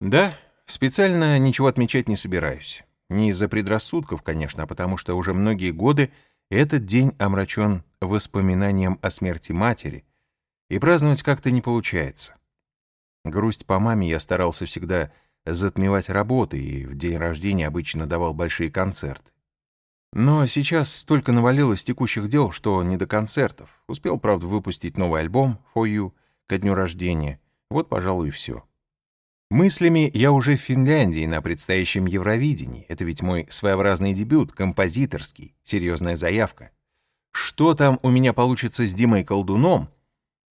Да, специально ничего отмечать не собираюсь. Не из-за предрассудков, конечно, а потому что уже многие годы этот день омрачен воспоминанием о смерти матери, и праздновать как-то не получается. Грусть по маме я старался всегда затмевать работы и в день рождения обычно давал большие концерты. Но сейчас столько навалилось текущих дел, что не до концертов. Успел, правда, выпустить новый альбом «For You» ко дню рождения. Вот, пожалуй, и все. Мыслями я уже в Финляндии на предстоящем Евровидении. Это ведь мой своеобразный дебют, композиторский, серьезная заявка. Что там у меня получится с Димой Колдуном,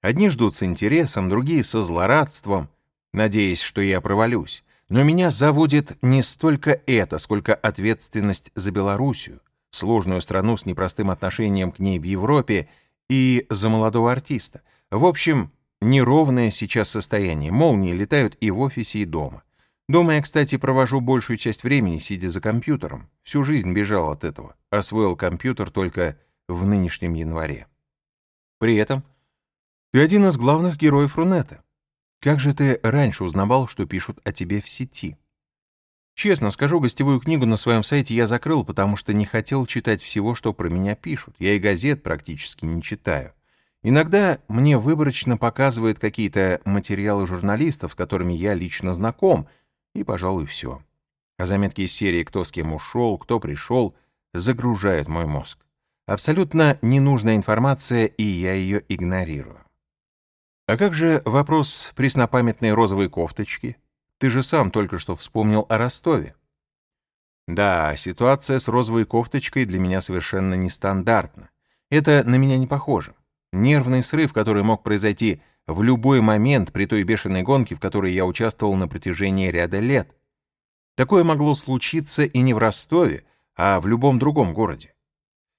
Одни ждут с интересом, другие со злорадством, надеясь, что я провалюсь. Но меня заводит не столько это, сколько ответственность за Белоруссию, сложную страну с непростым отношением к ней в Европе и за молодого артиста. В общем, неровное сейчас состояние. Молнии летают и в офисе, и дома. Дома я, кстати, провожу большую часть времени, сидя за компьютером. Всю жизнь бежал от этого. Освоил компьютер только в нынешнем январе. При этом ты один из главных героев Рунета. Как же ты раньше узнавал, что пишут о тебе в сети? Честно скажу, гостевую книгу на своем сайте я закрыл, потому что не хотел читать всего, что про меня пишут. Я и газет практически не читаю. Иногда мне выборочно показывают какие-то материалы журналистов, с которыми я лично знаком, и, пожалуй, все. А заметки из серии «Кто с кем ушел», «Кто пришел» загружают мой мозг. Абсолютно ненужная информация, и я ее игнорирую. А как же вопрос преснопамятной розовой кофточки? Ты же сам только что вспомнил о Ростове. Да, ситуация с розовой кофточкой для меня совершенно нестандартна. Это на меня не похоже. Нервный срыв, который мог произойти в любой момент при той бешеной гонке, в которой я участвовал на протяжении ряда лет. Такое могло случиться и не в Ростове, а в любом другом городе.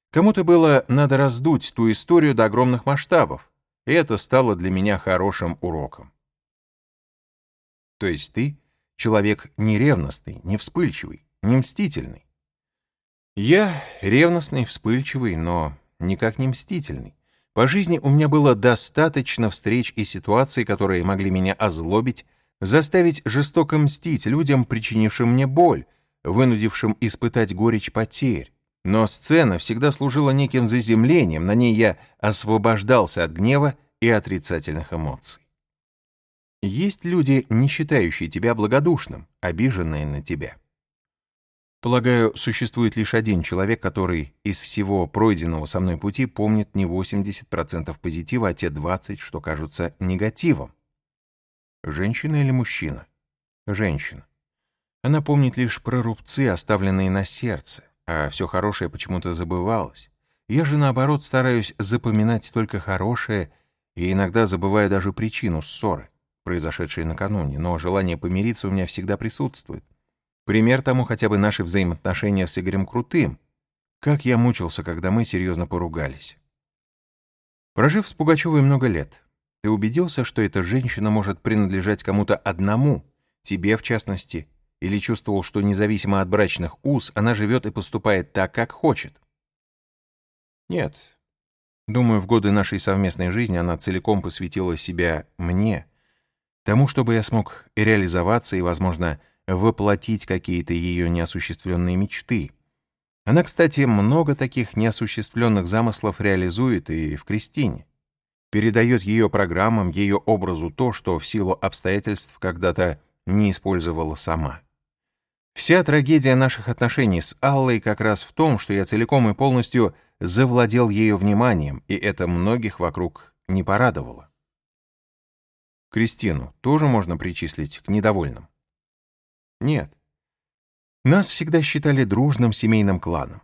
Кому-то было надо раздуть ту историю до огромных масштабов, и это стало для меня хорошим уроком. То есть ты человек не ревностный, не вспыльчивый, не мстительный. Я ревностный, вспыльчивый, но никак не мстительный. По жизни у меня было достаточно встреч и ситуаций, которые могли меня озлобить, заставить жестоко мстить людям, причинившим мне боль, вынудившим испытать горечь потерь. Но сцена всегда служила неким заземлением, на ней я освобождался от гнева и отрицательных эмоций. Есть люди, не считающие тебя благодушным, обиженные на тебя. Полагаю, существует лишь один человек, который из всего пройденного со мной пути помнит не 80% позитива, а те 20%, что кажутся негативом. Женщина или мужчина? Женщина. Она помнит лишь про рубцы, оставленные на сердце, а все хорошее почему-то забывалось. Я же, наоборот, стараюсь запоминать только хорошее и иногда забываю даже причину ссоры. Произошедшее накануне, но желание помириться у меня всегда присутствует. Пример тому хотя бы наши взаимоотношения с Игорем Крутым. Как я мучился, когда мы серьезно поругались. Прожив с Пугачевой много лет, ты убедился, что эта женщина может принадлежать кому-то одному, тебе в частности, или чувствовал, что независимо от брачных уз, она живет и поступает так, как хочет? Нет. Думаю, в годы нашей совместной жизни она целиком посвятила себя мне, тому, чтобы я смог реализоваться и, возможно, воплотить какие-то ее неосуществленные мечты. Она, кстати, много таких неосуществленных замыслов реализует и в Кристине. Передает ее программам, ее образу то, что в силу обстоятельств когда-то не использовала сама. Вся трагедия наших отношений с Аллой как раз в том, что я целиком и полностью завладел ее вниманием, и это многих вокруг не порадовало. Кристину тоже можно причислить к недовольным? Нет. Нас всегда считали дружным семейным кланом.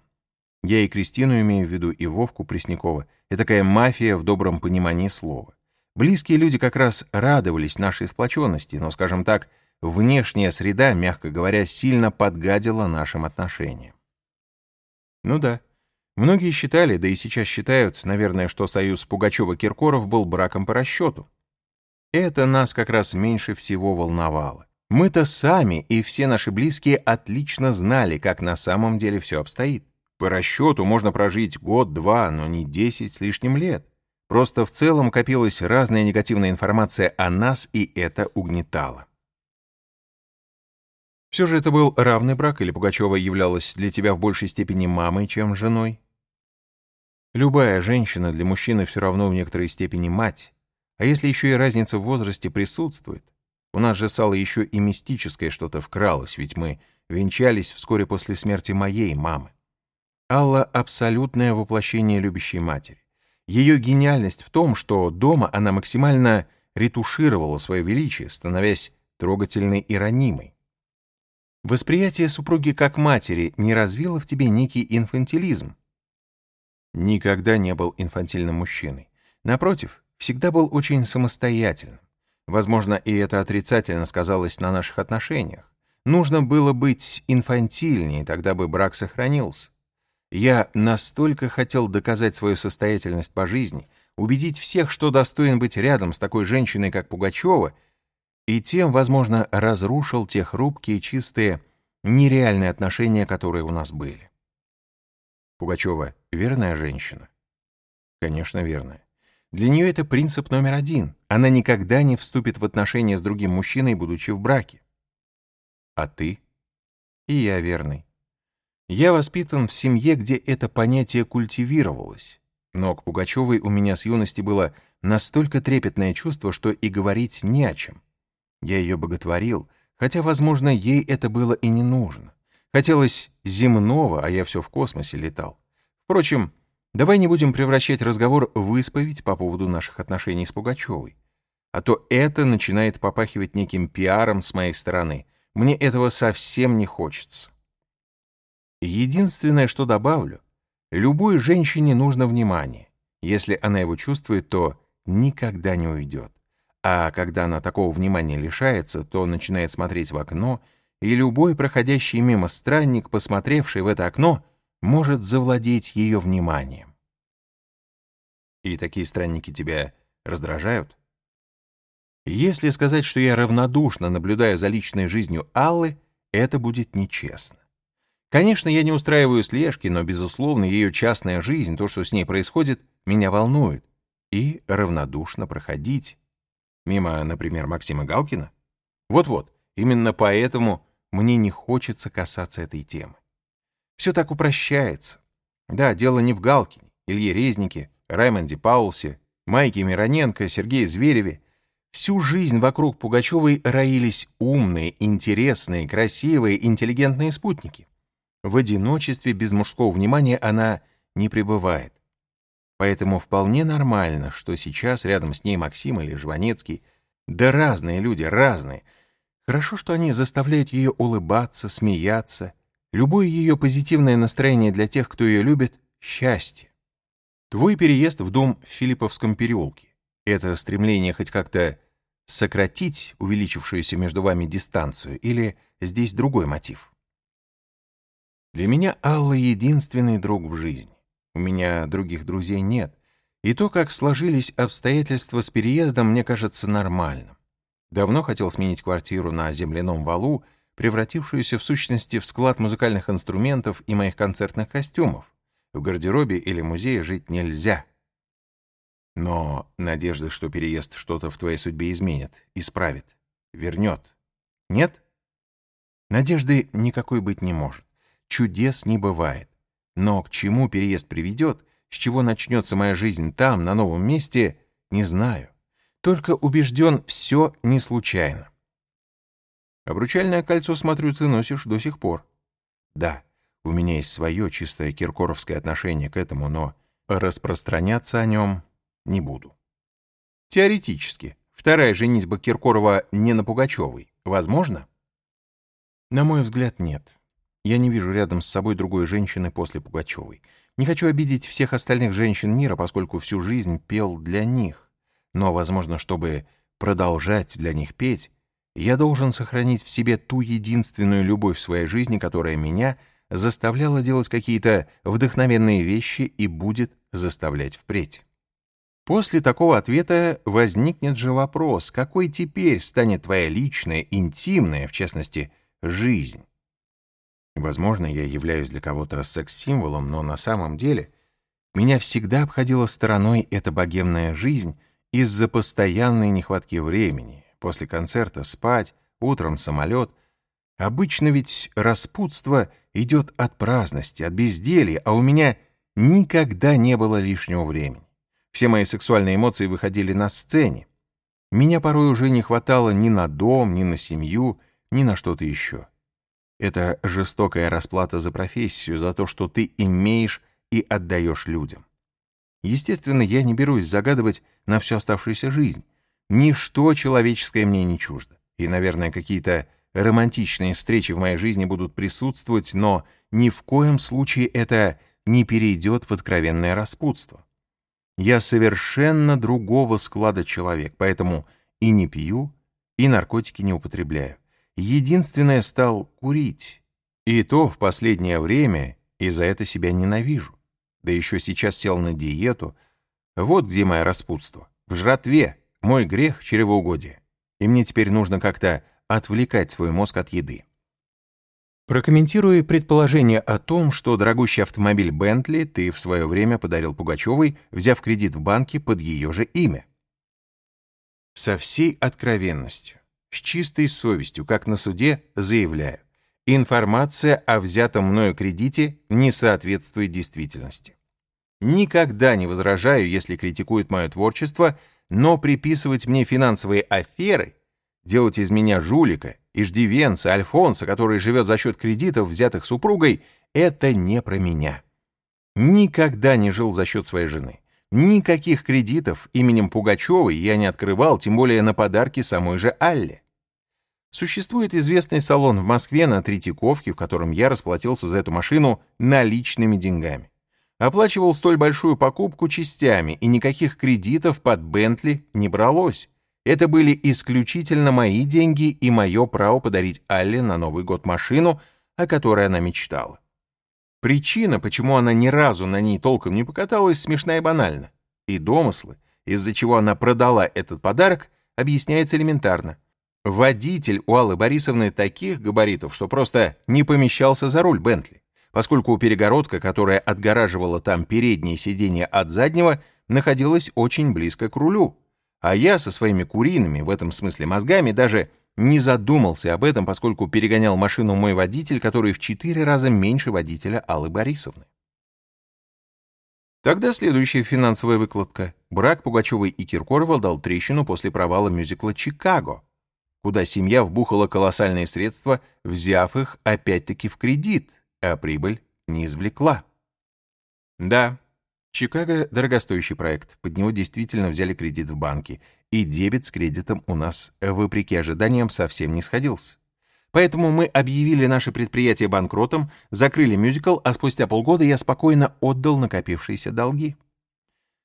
Я и Кристину имею в виду, и Вовку Преснякова. Это такая мафия в добром понимании слова. Близкие люди как раз радовались нашей сплоченности, но, скажем так, внешняя среда, мягко говоря, сильно подгадила нашим отношениям. Ну да, многие считали, да и сейчас считают, наверное, что союз Пугачева-Киркоров был браком по расчету. Это нас как раз меньше всего волновало. Мы-то сами и все наши близкие отлично знали, как на самом деле все обстоит. По расчету можно прожить год-два, но не десять с лишним лет. Просто в целом копилась разная негативная информация о нас, и это угнетало. Все же это был равный брак, или Пугачева являлась для тебя в большей степени мамой, чем женой? Любая женщина для мужчины все равно в некоторой степени мать. А если еще и разница в возрасте присутствует? У нас же сало еще и мистическое что-то вкралось, ведь мы венчались вскоре после смерти моей мамы. Алла — абсолютное воплощение любящей матери. Ее гениальность в том, что дома она максимально ретушировала свое величие, становясь трогательной и ранимой. Восприятие супруги как матери не развило в тебе некий инфантилизм? Никогда не был инфантильным мужчиной. Напротив, всегда был очень самостоятельным. Возможно, и это отрицательно сказалось на наших отношениях. Нужно было быть инфантильнее, тогда бы брак сохранился. Я настолько хотел доказать свою состоятельность по жизни, убедить всех, что достоин быть рядом с такой женщиной, как Пугачева — и тем, возможно, разрушил те хрупкие, чистые, нереальные отношения, которые у нас были. Пугачева — верная женщина? Конечно, верная. Для нее это принцип номер один. Она никогда не вступит в отношения с другим мужчиной, будучи в браке. А ты? И я верный. Я воспитан в семье, где это понятие культивировалось. Но к Пугачевой у меня с юности было настолько трепетное чувство, что и говорить не о чем. Я ее боготворил, хотя, возможно, ей это было и не нужно. Хотелось земного, а я все в космосе летал. Впрочем, давай не будем превращать разговор в исповедь по поводу наших отношений с Пугачевой. А то это начинает попахивать неким пиаром с моей стороны. Мне этого совсем не хочется. Единственное, что добавлю, любой женщине нужно внимание. Если она его чувствует, то никогда не уйдет. А когда она такого внимания лишается, то начинает смотреть в окно, и любой проходящий мимо странник, посмотревший в это окно, может завладеть ее вниманием. И такие странники тебя раздражают? Если сказать, что я равнодушно наблюдаю за личной жизнью Аллы, это будет нечестно. Конечно, я не устраиваю слежки, но, безусловно, ее частная жизнь, то, что с ней происходит, меня волнует. И равнодушно проходить Мимо, например, Максима Галкина? Вот-вот, именно поэтому мне не хочется касаться этой темы. Все так упрощается. Да, дело не в Галкине, Илье Резнике, Раймонде Паулсе, Майке Мироненко, Сергее Звереве. Всю жизнь вокруг Пугачевой роились умные, интересные, красивые, интеллигентные спутники. В одиночестве без мужского внимания она не пребывает. Поэтому вполне нормально, что сейчас рядом с ней Максим или Жванецкий. Да разные люди, разные. Хорошо, что они заставляют ее улыбаться, смеяться. Любое ее позитивное настроение для тех, кто ее любит — счастье. Твой переезд в дом в Филипповском переулке — это стремление хоть как-то сократить увеличившуюся между вами дистанцию или здесь другой мотив? Для меня Алла единственный друг в жизни. У меня других друзей нет. И то, как сложились обстоятельства с переездом, мне кажется нормальным. Давно хотел сменить квартиру на земляном валу, превратившуюся в сущности в склад музыкальных инструментов и моих концертных костюмов. В гардеробе или музее жить нельзя. Но надежды, что переезд что-то в твоей судьбе изменит, исправит, вернет. Нет? Надежды никакой быть не может. Чудес не бывает. Но к чему переезд приведет, с чего начнется моя жизнь там, на новом месте, не знаю. Только убежден, все не случайно. Обручальное кольцо, смотрю, ты носишь до сих пор. Да, у меня есть свое чистое киркоровское отношение к этому, но распространяться о нем не буду. Теоретически, вторая женитьба Киркорова не на Пугачевой. Возможно? На мой взгляд, нет. Я не вижу рядом с собой другой женщины после Пугачевой. Не хочу обидеть всех остальных женщин мира, поскольку всю жизнь пел для них. Но, возможно, чтобы продолжать для них петь, я должен сохранить в себе ту единственную любовь в своей жизни, которая меня заставляла делать какие-то вдохновенные вещи и будет заставлять впредь. После такого ответа возникнет же вопрос, какой теперь станет твоя личная, интимная, в частности, жизнь? Возможно, я являюсь для кого-то секс-символом, но на самом деле меня всегда обходила стороной эта богемная жизнь из-за постоянной нехватки времени. После концерта спать, утром самолет. Обычно ведь распутство идет от праздности, от безделья, а у меня никогда не было лишнего времени. Все мои сексуальные эмоции выходили на сцене. Меня порой уже не хватало ни на дом, ни на семью, ни на что-то еще. Это жестокая расплата за профессию, за то, что ты имеешь и отдаешь людям. Естественно, я не берусь загадывать на всю оставшуюся жизнь. Ничто человеческое мне не чуждо. И, наверное, какие-то романтичные встречи в моей жизни будут присутствовать, но ни в коем случае это не перейдет в откровенное распутство. Я совершенно другого склада человек, поэтому и не пью, и наркотики не употребляю. Единственное стал курить. И то в последнее время, и за это себя ненавижу. Да еще сейчас сел на диету. Вот где мое распутство. В жратве. Мой грех — чревоугодие. И мне теперь нужно как-то отвлекать свой мозг от еды. Прокомментируя предположение о том, что дорогущий автомобиль Бентли ты в свое время подарил Пугачевой, взяв кредит в банке под ее же имя. Со всей откровенностью с чистой совестью, как на суде, заявляю, информация о взятом мною кредите не соответствует действительности. Никогда не возражаю, если критикуют мое творчество, но приписывать мне финансовые аферы, делать из меня жулика, иждивенца, альфонса, который живет за счет кредитов, взятых супругой, это не про меня. Никогда не жил за счет своей жены. Никаких кредитов именем Пугачевой я не открывал, тем более на подарки самой же Алле. Существует известный салон в Москве на Третьяковке, в котором я расплатился за эту машину наличными деньгами. Оплачивал столь большую покупку частями, и никаких кредитов под Бентли не бралось. Это были исключительно мои деньги и мое право подарить Алле на Новый год машину, о которой она мечтала. Причина, почему она ни разу на ней толком не покаталась, смешна и банальна. И домыслы, из-за чего она продала этот подарок, объясняется элементарно. Водитель у Аллы Борисовны таких габаритов, что просто не помещался за руль Бентли, поскольку перегородка, которая отгораживала там переднее сиденье от заднего, находилась очень близко к рулю. А я со своими куриными, в этом смысле мозгами, даже не задумался об этом, поскольку перегонял машину мой водитель, который в четыре раза меньше водителя Аллы Борисовны. Тогда следующая финансовая выкладка. Брак Пугачевой и Киркорова дал трещину после провала мюзикла «Чикаго», куда семья вбухала колоссальные средства, взяв их опять-таки в кредит, а прибыль не извлекла. Да, Чикаго — дорогостоящий проект, под него действительно взяли кредит в банке, и дебет с кредитом у нас, вопреки ожиданиям, совсем не сходился. Поэтому мы объявили наше предприятие банкротом, закрыли мюзикл, а спустя полгода я спокойно отдал накопившиеся долги.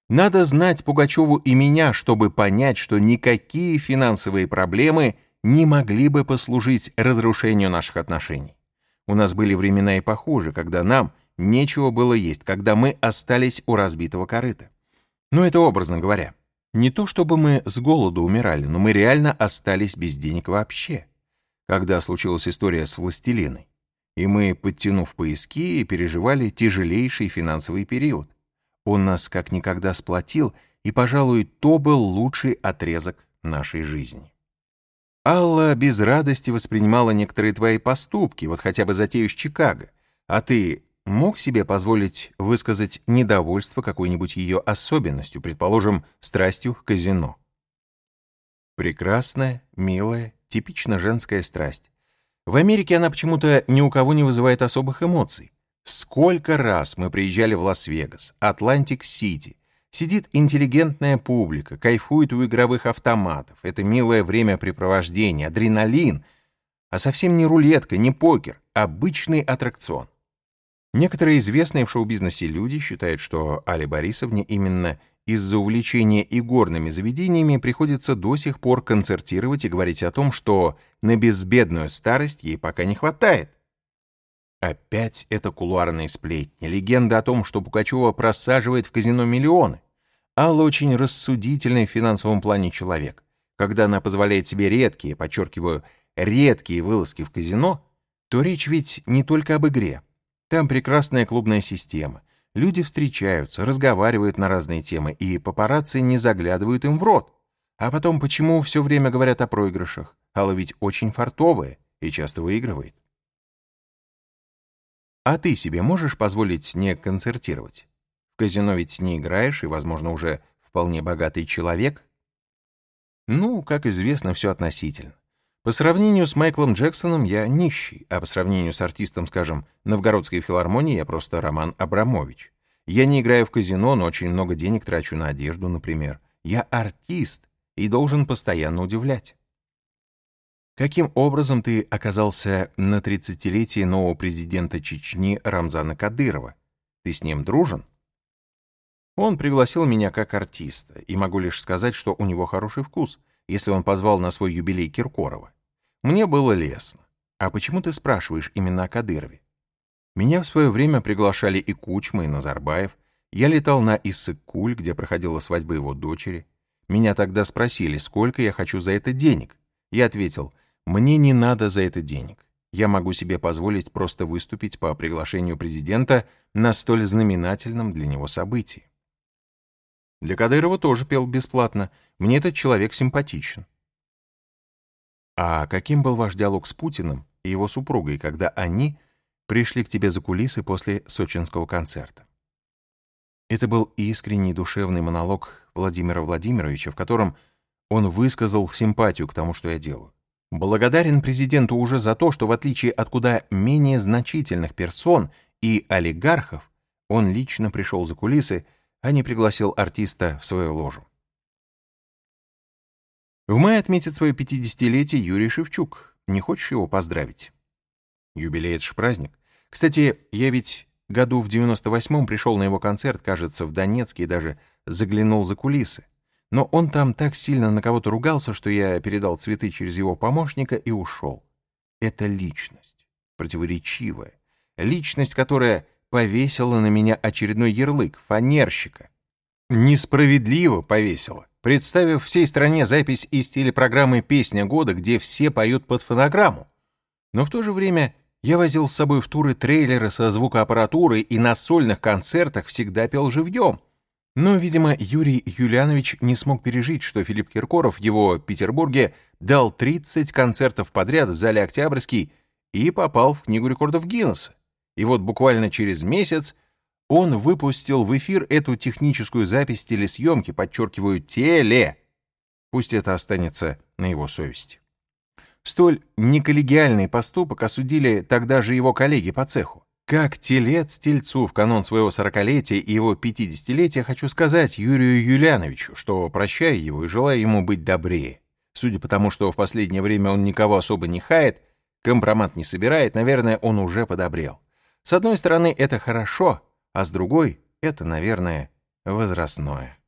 Надо знать Пугачеву и меня, чтобы понять, что никакие финансовые проблемы не могли бы послужить разрушению наших отношений. У нас были времена и похуже, когда нам нечего было есть, когда мы остались у разбитого корыта. Но это образно говоря. Не то чтобы мы с голоду умирали, но мы реально остались без денег вообще. Когда случилась история с властелиной. И мы, подтянув поиски, переживали тяжелейший финансовый период. Он нас как никогда сплотил, и, пожалуй, то был лучший отрезок нашей жизни. Алла без радости воспринимала некоторые твои поступки, вот хотя бы затею с Чикаго. А ты мог себе позволить высказать недовольство какой-нибудь ее особенностью, предположим, страстью к казино? Прекрасная, милая, типично женская страсть. В Америке она почему-то ни у кого не вызывает особых эмоций. Сколько раз мы приезжали в Лас-Вегас, Атлантик-Сити, Сидит интеллигентная публика, кайфует у игровых автоматов. Это милое времяпрепровождение, адреналин. А совсем не рулетка, не покер, обычный аттракцион. Некоторые известные в шоу-бизнесе люди считают, что Али Борисовне именно из-за увлечения игорными заведениями приходится до сих пор концертировать и говорить о том, что на безбедную старость ей пока не хватает. Опять это кулуарные сплетни, легенда о том, что Пугачева просаживает в казино миллионы. Алла очень рассудительный в финансовом плане человек. Когда она позволяет себе редкие, подчеркиваю, редкие вылазки в казино, то речь ведь не только об игре. Там прекрасная клубная система. Люди встречаются, разговаривают на разные темы, и папарацци не заглядывают им в рот. А потом, почему все время говорят о проигрышах? Алла ведь очень фартовая и часто выигрывает. А ты себе можешь позволить не концертировать? В казино ведь не играешь, и, возможно, уже вполне богатый человек. Ну, как известно, все относительно. По сравнению с Майклом Джексоном я нищий, а по сравнению с артистом, скажем, Новгородской филармонии я просто Роман Абрамович. Я не играю в казино, но очень много денег трачу на одежду, например. Я артист и должен постоянно удивлять. Каким образом ты оказался на 30-летии нового президента Чечни Рамзана Кадырова? Ты с ним дружен? Он пригласил меня как артиста, и могу лишь сказать, что у него хороший вкус, если он позвал на свой юбилей Киркорова. Мне было лестно. А почему ты спрашиваешь именно о Кадырове? Меня в свое время приглашали и Кучма, и Назарбаев. Я летал на Иссык-Куль, где проходила свадьба его дочери. Меня тогда спросили, сколько я хочу за это денег. Я ответил, мне не надо за это денег. Я могу себе позволить просто выступить по приглашению президента на столь знаменательном для него событии. Для Кадырова тоже пел бесплатно. Мне этот человек симпатичен. А каким был ваш диалог с Путиным и его супругой, когда они пришли к тебе за кулисы после сочинского концерта? Это был искренний душевный монолог Владимира Владимировича, в котором он высказал симпатию к тому, что я делаю. Благодарен президенту уже за то, что в отличие от куда менее значительных персон и олигархов, он лично пришел за кулисы а не пригласил артиста в свою ложу. В мае отметит свое 50-летие Юрий Шевчук. Не хочешь его поздравить? Юбилей — это ж праздник. Кстати, я ведь году в 98-м пришел на его концерт, кажется, в Донецке и даже заглянул за кулисы. Но он там так сильно на кого-то ругался, что я передал цветы через его помощника и ушел. Это личность, противоречивая. Личность, которая повесила на меня очередной ярлык фанерщика. Несправедливо повесила, представив всей стране запись из телепрограммы «Песня года», где все поют под фонограмму. Но в то же время я возил с собой в туры трейлеры со звукоаппаратурой и на сольных концертах всегда пел живьем. Но, видимо, Юрий Юлианович не смог пережить, что Филипп Киркоров в его Петербурге дал 30 концертов подряд в зале «Октябрьский» и попал в Книгу рекордов Гиннесса. И вот буквально через месяц он выпустил в эфир эту техническую запись телесъемки, подчеркиваю, теле. Пусть это останется на его совести. Столь неколлегиальный поступок осудили тогда же его коллеги по цеху. Как телец тельцу в канон своего сорокалетия и его пятидесятилетия хочу сказать Юрию Юлиановичу, что прощаю его и желаю ему быть добрее. Судя по тому, что в последнее время он никого особо не хает, компромат не собирает, наверное, он уже подобрел. С одной стороны, это хорошо, а с другой, это, наверное, возрастное.